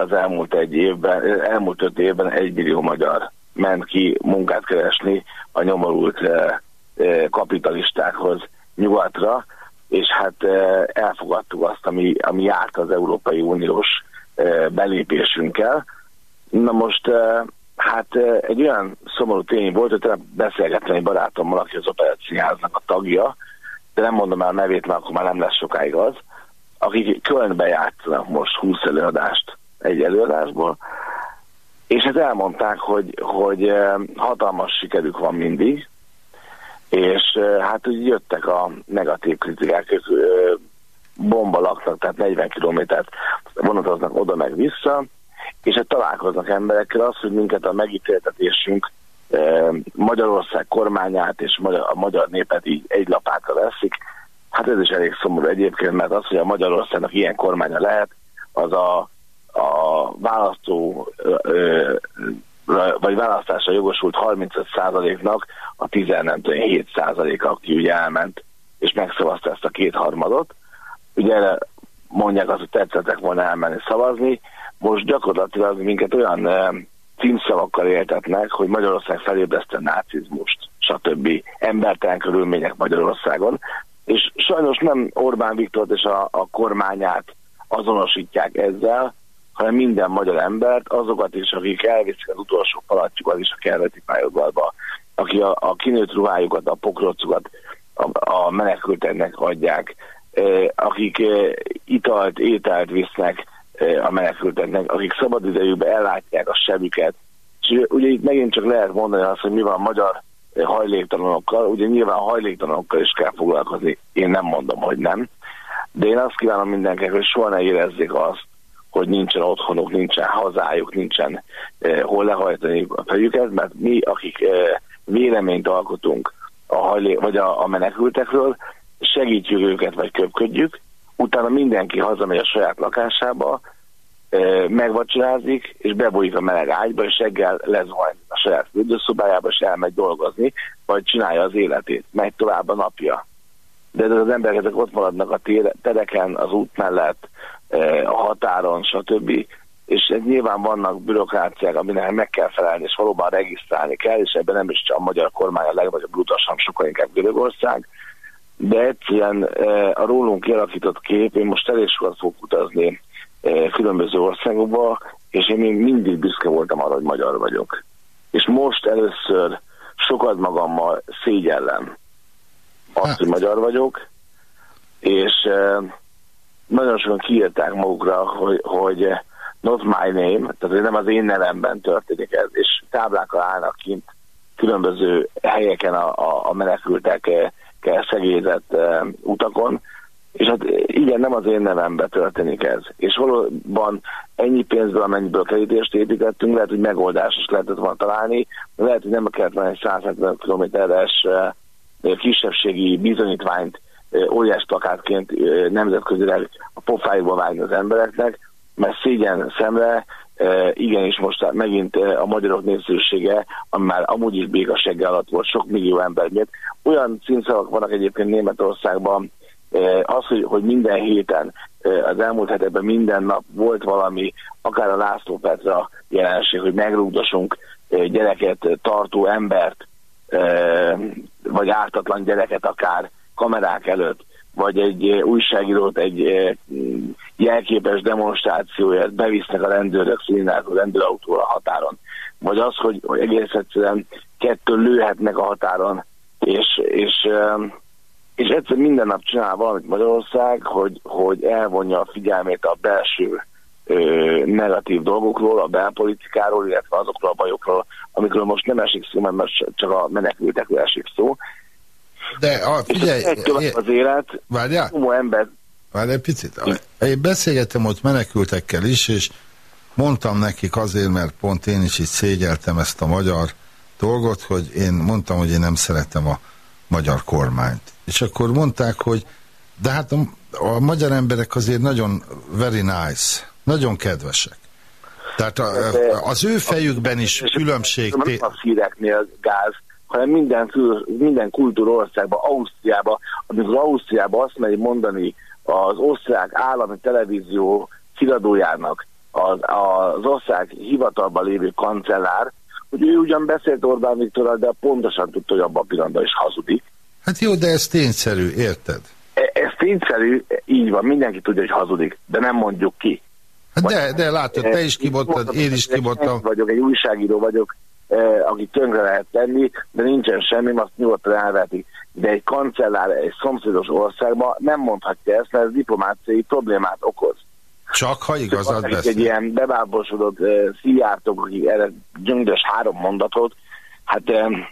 az elmúlt egy évben, eh, elmúlt öt évben egy millió magyar ment ki munkát keresni a nyomorult eh, eh, kapitalistákhoz nyugatra, és hát eh, elfogadtuk azt, ami, ami járt az Európai Uniós eh, belépésünkkel. Na most eh, hát eh, egy olyan szomorú tény volt, hogy beszélgettem egy barátommal, aki az operáciáháznak a tagja, de nem mondom el a nevét, mert akkor már nem lesz sokáig az, akik Kölnbe játszanak most 20 előadást egy előadásból, és hát elmondták, hogy, hogy eh, hatalmas sikerük van mindig, és eh, hát úgy jöttek a negatív kritikák, ők eh, bomba laknak, tehát 40 kilométert vonatoznak oda meg vissza, és hát találkoznak emberekkel az, hogy minket a megítéltetésünk Magyarország kormányát és a magyar népet így egy lapátra veszik. Hát ez is elég szomorú egyébként, mert az, hogy a Magyarországnak ilyen kormánya lehet, az a, a választó ö, ö, vagy választásra jogosult 35%-nak a 10 nem tudom, 7%-a, aki ugye elment és megszavazta ezt a kétharmadot. Ugye mondják azt, hogy tetszettek volna elmenni szavazni. Most gyakorlatilag minket olyan címszavakkal éltetnek, hogy Magyarország felébreszte nácizmust, stb. Embertelen körülmények Magyarországon. És sajnos nem Orbán Viktor és a, a kormányát azonosítják ezzel, hanem minden magyar embert, azokat is, akik elviszik az utolsó palatjukat is a kerületi pályaudvarba, aki a, a kinőtt ruhájukat, a pokrocukat a, a menekülteknek adják, akik italt, ételt visznek a menekülteknek, akik szabadidejükben ellátják a sebüket. És ugye itt megint csak lehet mondani azt, hogy mi van a magyar hajléktalanokkal, ugye nyilván hajléktalanokkal is kell foglalkozni, én nem mondom, hogy nem, de én azt kívánom mindenkinek, hogy soha ne érezzék azt, hogy nincsen otthonuk, nincsen hazájuk, nincsen eh, hol lehajtani a fejüket, mert mi, akik eh, véleményt alkotunk a hajlé, vagy a, a menekültekről, segítjük őket, vagy köpködjük, utána mindenki hazamegy a saját lakásába, megvacsorázik, és bebújik a meleg ágyba, és reggel lezuhany a saját fürdőszobájába, és elmegy dolgozni, vagy csinálja az életét, megy tovább a napja de ezek az emberek ezek ott maradnak a tereken, az út mellett, a határon, stb. És nyilván vannak bürokráciák, aminek meg kell felelni, és valóban regisztrálni kell, és ebben nem is csak a magyar kormány a legnagyobb utas, hanem sokkal inkább Görögország. De egyszerűen a rólunk kialakított kép, én most elég sokat fogok utazni különböző országokba, és én még mindig büszke voltam arra, hogy magyar vagyok. És most először sokat magammal szégyellem azt, hogy magyar vagyok, és eh, nagyon sokan kiírták magukra, hogy, hogy eh, not my name, tehát nem az én nevemben történik ez, és táblákkal állnak kint különböző helyeken a, a, a menekültekkel szegélyezett eh, utakon, és hát igen, nem az én nevemben történik ez. És valóban ennyi pénzből, amennyiből kerítést építettünk, lehet, hogy megoldás is lehetett volna találni, lehet, hogy nem kellett volna egy 170 kilométeres kisebbségi bizonyítványt óriás plakátként nemzetközileg a pofájukba vágni az embereknek, mert szégyen szemre igenis most megint a magyarok népszerűsége, ami már amúgy is békasegge alatt volt sok millió ember miatt. Olyan címszavak vannak egyébként Németországban, az, hogy, hogy minden héten, az elmúlt hetekben minden nap volt valami, akár a László Petra jelenség, hogy megrúgdosunk gyereket tartó embert, vagy ártatlan gyereket akár kamerák előtt, vagy egy újságírót egy jelképes demonstrációját bevisznek a rendőrök színálkó rendőrautóra a határon. Vagy az, hogy, egész egyszerűen kettő lőhetnek a határon, és, és, és egyszer minden nap csinál valamit Magyarország, hogy, hogy elvonja a figyelmét a belső ö, negatív dolgokról, a belpolitikáról, illetve azokról a bajokról, amikről most nem esik szó, mert csak a menekültekről esik szó. De a, És figyelj, tovább az élet, várjál, ember, várj egy picit. Én beszélgettem ott menekültekkel is, és mondtam nekik azért, mert pont én is itt szégyeltem ezt a magyar dolgot, hogy én mondtam, hogy én nem szeretem a magyar kormányt. És akkor mondták, hogy de hát a, a magyar emberek azért nagyon very nice, nagyon kedvesek. Tehát a, az ő fejükben is különbség... Nem a szíreknél gáz, hanem minden, minden kultúrországban, Ausztriában, amikor Ausztriában azt megy mondani az osztrák állami televízió híradójának az, az ország hivatalban lévő kancellár, hogy ő ugyan beszélt Orbán Viktorral, de pontosan tudta, hogy abban a pillanatban is hazudik. Hát jó, de ez tényszerű, érted? E, ez tényszerű, így van, mindenki tudja, hogy hazudik, de nem mondjuk ki. Hát de, de látod, te is kibottad, én is kibottam. vagyok, egy újságíró vagyok, eh, aki tönkre lehet tenni, de nincsen semmi, azt nyugodtan elvetik. De egy kancellár egy szomszédos országban nem mondhatja ezt, mert ez diplomáciai problémát okoz. Csak ha igazad beszél. Egy ilyen bebábosodott uh, szijártok, akik erre gyöngös három mondatot, hát um,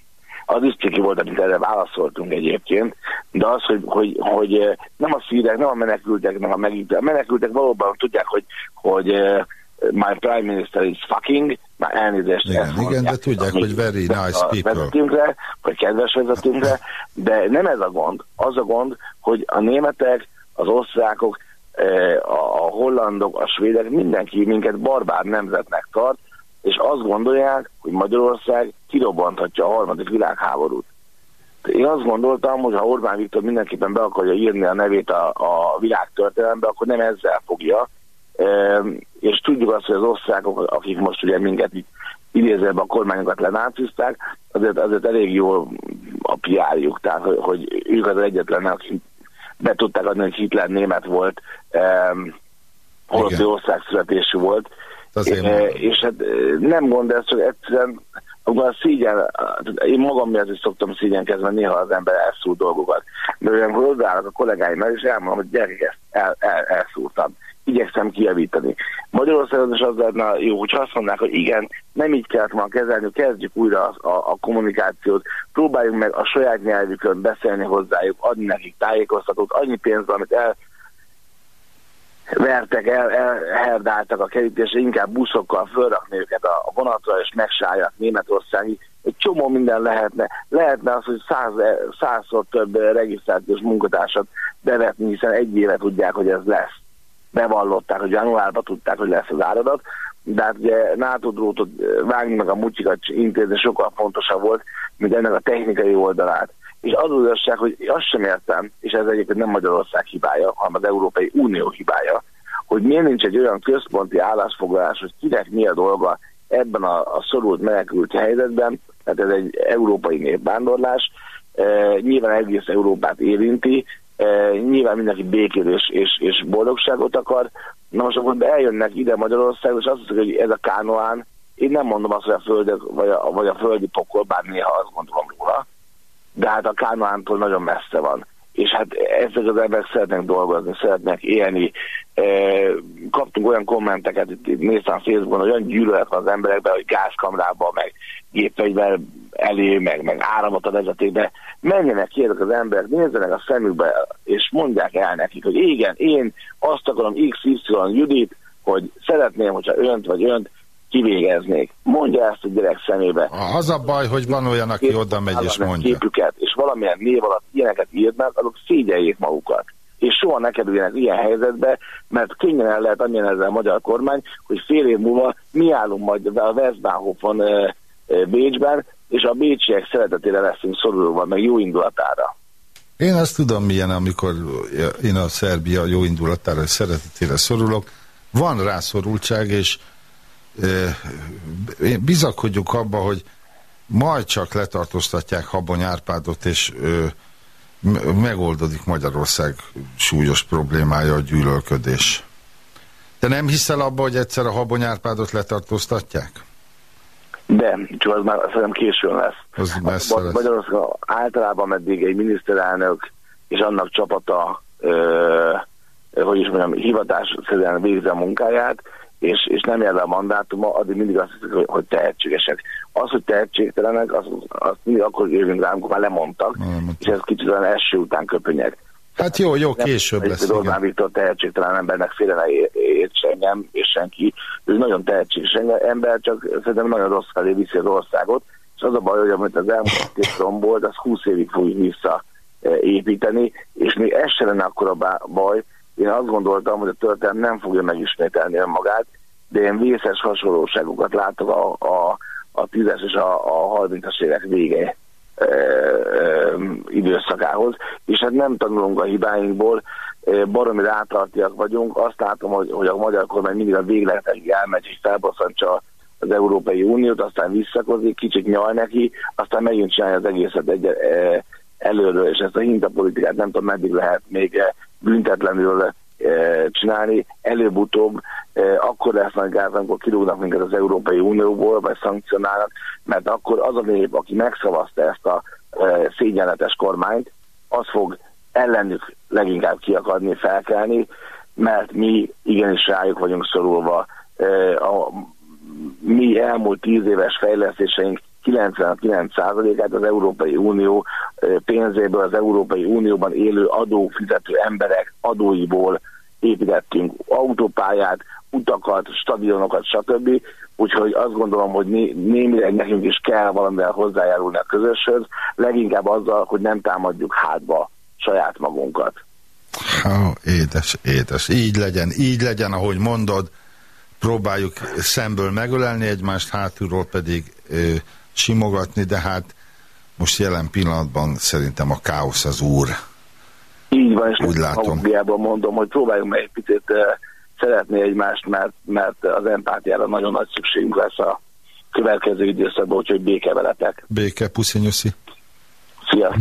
az is ciki volt, amit erre válaszoltunk egyébként, de az, hogy, hogy, hogy nem a szírek, nem a menekültek, nem a megint, a menekültek valóban tudják, hogy, hogy my prime minister is fucking, már elnézést. Igen, igen mondják, de tudják, hogy very nice people. Vezetőnkre, vagy kedves vezetőnkre, de nem ez a gond. Az a gond, hogy a németek, az osztrákok, a hollandok, a svédek, mindenki minket barbár nemzetnek tart, és azt gondolják, hogy Magyarország kirobbanthatja a harmadik világháborút. Én azt gondoltam, hogy ha Orbán Viktor mindenképpen be akarja írni a nevét a, a világtörténelembe, akkor nem ezzel fogja. E, és tudjuk azt, hogy az osztrákok, akik most ugye minket idézőben a kormányokat lenácizták, azért, azért elég jó a piárjuk, tehát hogy, hogy ők az egyetlen, akik be tudták adni, hogy Hitler német volt, um, holott ország születésű volt. E, és hát nem gond ez, csak egyszerűen a szígyen, én magam miatt is szoktam szígyenkezni, néha az ember elszúr dolgokat. De olyankor odaállok a kollégáimmal, és elmondom, hogy gyerekek, ezt el, el, elszúrtam igyekszem kijavítani. Magyarországon is az lenne jó, hogy azt mondják, hogy igen, nem így kellett volna kezelni, kezdjük újra a, a, a kommunikációt, próbáljunk meg a saját nyelvükön beszélni hozzájuk, adni nekik tájékoztatót, annyi pénzt, amit el vertek, el, elherdáltak a kerítésre, inkább buszokkal fölrakni őket a, a vonatra, és megsálják Németországi. Egy csomó minden lehetne. Lehetne az, hogy száz, százszor több regisztrációs munkatársat bevetni, hiszen egy éve tudják, hogy ez lesz bevallották, hogy januárban tudták, hogy lesz az áradat, de hát ugye NATO drótot vágni meg a mutyikat intézni sokkal fontosabb volt, mint ennek a technikai oldalát. És az az igazság, hogy azt sem értem, és ez egyébként nem Magyarország hibája, hanem az Európai Unió hibája, hogy miért nincs egy olyan központi állásfoglalás, hogy kinek mi a dolga ebben a, a szorult menekült helyzetben, tehát ez egy európai népvándorlás, e, nyilván egész Európát érinti, E, nyilván mindenki békét és, és, és boldogságot akar. Na most akkor eljönnek ide Magyarországon, és azt hiszik, hogy ez a kánoán, én nem mondom azt, hogy a földek, vagy a, vagy a földi pokol, bár néha azt gondolom róla, de hát a kánoántól nagyon messze van. És hát ezek az emberek szeretnek dolgozni, szeretnek élni. Kaptunk olyan kommenteket, itt néztem Facebookon, hogy olyan gyűlölet van az emberekben, hogy gázkamrában, meg gépfegyver elé, meg, meg áramot a vezetékbe, menjenek ki ezek az emberek, nézzenek a szemükbe, és mondják el nekik, hogy igen, én azt akarom XY Judit, hogy szeretném, hogyha önt vagy önt kivégeznék. Mondja ezt a gyerek szemébe. Az a baj, hogy van olyan, aki oda megy és mondja. Képüket, és valamilyen név alatt ilyeneket írnak, azok szégyeljék magukat. És soha ne kerüljenek ilyen helyzetbe, mert könnyen lehet amilyen ezzel a magyar kormány, hogy fél év múlva mi állunk majd a Westbahnhofon Bécsben, és a bécsiek szeretetére leszünk szorulva, meg jó indulatára. Én azt tudom milyen, amikor én a Szerbia jó indulatára és szeretetére szorulok. Van rászorultság, és e, bizakodjuk abba, hogy majd csak letartóztatják Habony Árpádot, és e, megoldódik Magyarország súlyos problémája a gyűlölködés. Te nem hiszel abba, hogy egyszer a Habony Árpádot letartóztatják? De, csak az már szerintem későn lesz. Az messze lesz. Magyarország általában meddig egy miniszterelnök és annak csapata, ö, hogy is mondjam, hivatás szerint végzi a munkáját, és, és nem jár a mandátuma, addig mindig azt hiszik, hogy, hogy tehetségesek. Az, hogy tehetségtelenek, az, az mindig akkor jövünk rá, amikor már lemondtak, nem, és ez kicsit olyan eső után köpönyeg. Hát jó, jó, később Nem, lesz. Orbán. Viktor tehetségtelen embernek félre ne é- érts engem, és senki. Ő nagyon tehetséges ember, csak szerintem nagyon rossz felé viszi az országot, és az a baj, hogy amit az elmúlt két rombolt, az 20 évig fogjuk visszaépíteni, és még ez se lenne akkor a baj. Én azt gondoltam, hogy a történelem nem fogja megismételni önmagát, de én vészes hasonlóságokat látok a, a, a 10-es és a, a 30-as évek vége ö, ö, időszakához, és hát nem tanulunk a hibáinkból, baromi rátartiak vagyunk, azt látom, hogy, hogy a magyar kormány mindig a végletekig elmegy, hogy felbosszantsa az Európai Uniót, aztán visszakozik, kicsit nyal neki, aztán megint csinálja az egészet egy, előről, és ezt a hintapolitikát nem tudom, meddig lehet még büntetlenül ö, csinálni, előbb-utóbb ö, akkor lesz nagy gáz, amikor kirúgnak minket az Európai Unióból, vagy szankcionálnak, mert akkor az a nép, aki megszavazta ezt a ö, szégyenletes kormányt, az fog ellenük leginkább kiakadni, felkelni, mert mi igenis rájuk vagyunk szorulva. A mi elmúlt tíz éves fejlesztéseink 99%-át az Európai Unió pénzéből, az Európai Unióban élő adófizető emberek adóiból építettünk autópályát, utakat, stadionokat, stb. Úgyhogy azt gondolom, hogy né némileg nekünk is kell valamivel hozzájárulni a közöshöz, leginkább azzal, hogy nem támadjuk hátba saját magunkat. Ó, édes, édes. Így legyen, így legyen, ahogy mondod. Próbáljuk szemből megölelni egymást, hátulról pedig ö, simogatni, de hát most jelen pillanatban szerintem a káosz az úr. Így van, és Úgy látom. Mondom, hogy próbáljunk meg egy picit uh, szeretni egymást, mert, mert az empátiára nagyon nagy szükségünk lesz a következő időszakban, úgyhogy béke veletek. Béke, puszi nyuszi. Szia!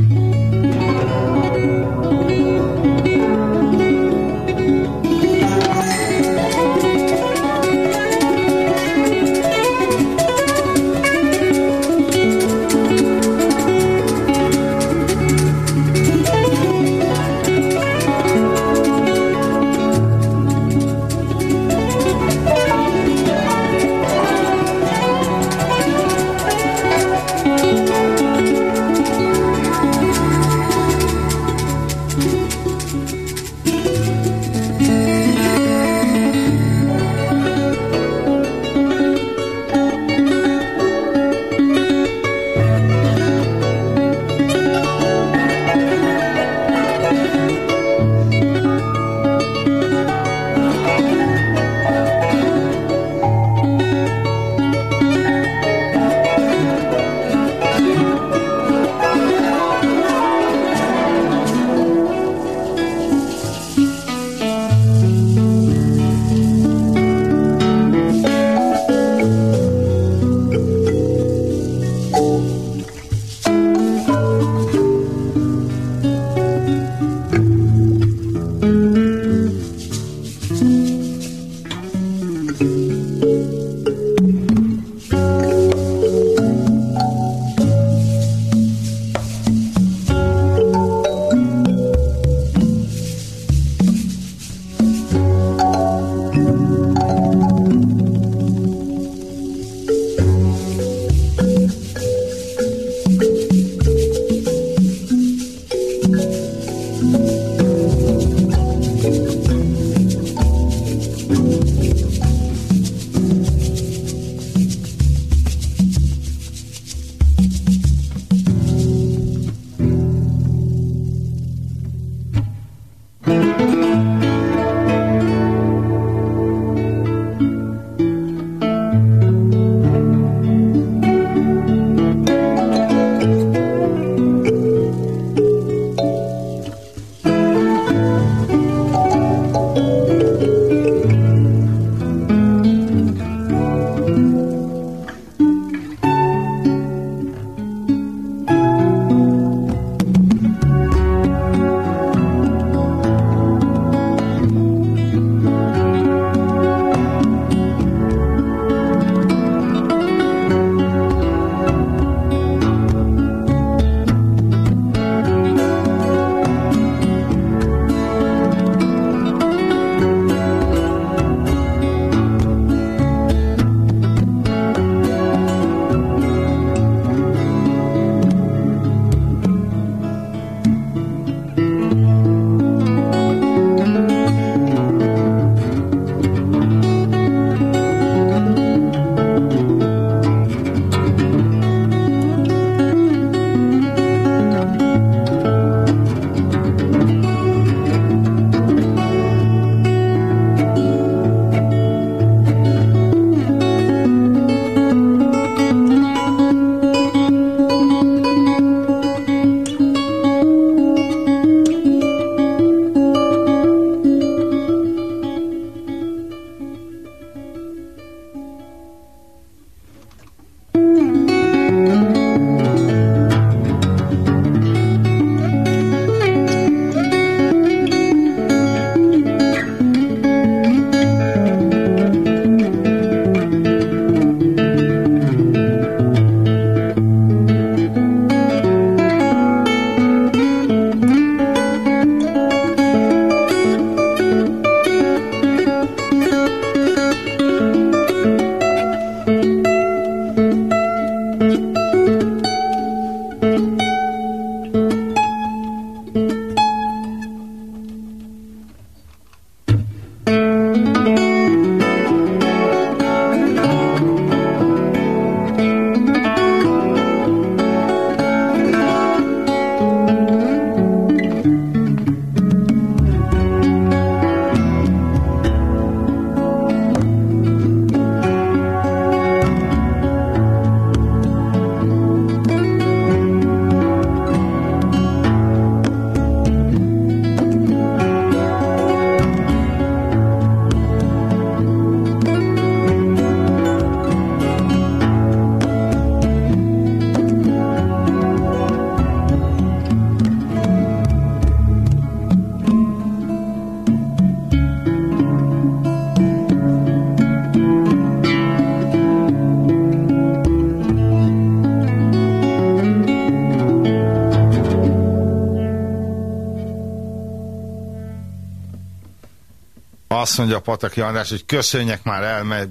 Azt mondja Pataki András, hogy köszönjek már el, mert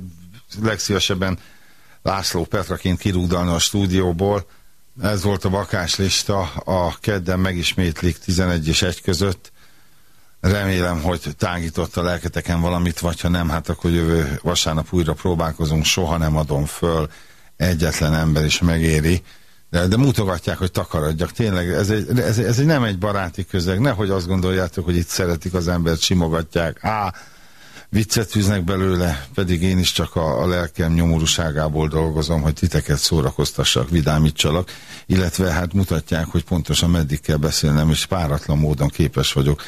legszívesebben László Petraként kirúgdalni a stúdióból. Ez volt a bakáslista, a kedden megismétlik 11 és 1 között. Remélem, hogy tágított a lelketeken valamit, vagy ha nem, hát akkor jövő vasárnap újra próbálkozunk, soha nem adom föl, egyetlen ember is megéri. De, de mutogatják, hogy takarodjak. Tényleg, ez egy, ez, ez egy nem egy baráti közeg. Nehogy azt gondoljátok, hogy itt szeretik az embert, simogatják. Á, viccet fűznek belőle, pedig én is csak a, a lelkem nyomorúságából dolgozom, hogy titeket szórakoztassak, vidámítsalak, illetve hát mutatják, hogy pontosan meddig kell beszélnem, és páratlan módon képes vagyok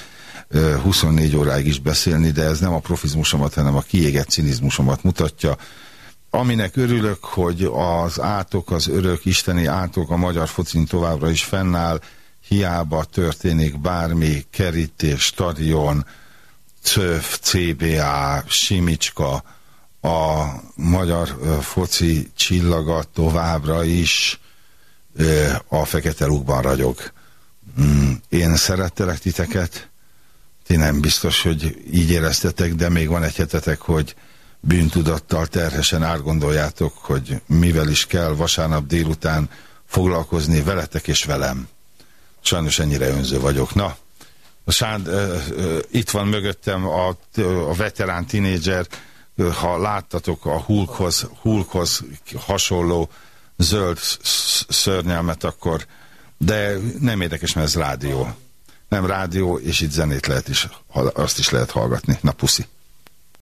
24 óráig is beszélni, de ez nem a profizmusomat, hanem a kiégett cinizmusomat mutatja. Aminek örülök, hogy az átok, az örök isteni átok a magyar focin továbbra is fennáll, hiába történik bármi kerítés, stadion, CÖF, CBA, Simicska, a magyar foci csillaga továbbra is a fekete lukban ragyog. Mm, én szerettelek titeket, ti nem biztos, hogy így éreztetek, de még van egy hetetek, hogy bűntudattal terhesen átgondoljátok, hogy mivel is kell vasárnap délután foglalkozni veletek és velem. Sajnos ennyire önző vagyok. Na, Sánd, uh, itt van mögöttem a, a veterán tinédzser, ha láttatok a Hulkhoz, Hulkhoz hasonló zöld szörnyelmet, akkor de nem érdekes, mert ez rádió. Nem rádió, és itt zenét lehet is, azt is lehet hallgatni. Na puszi.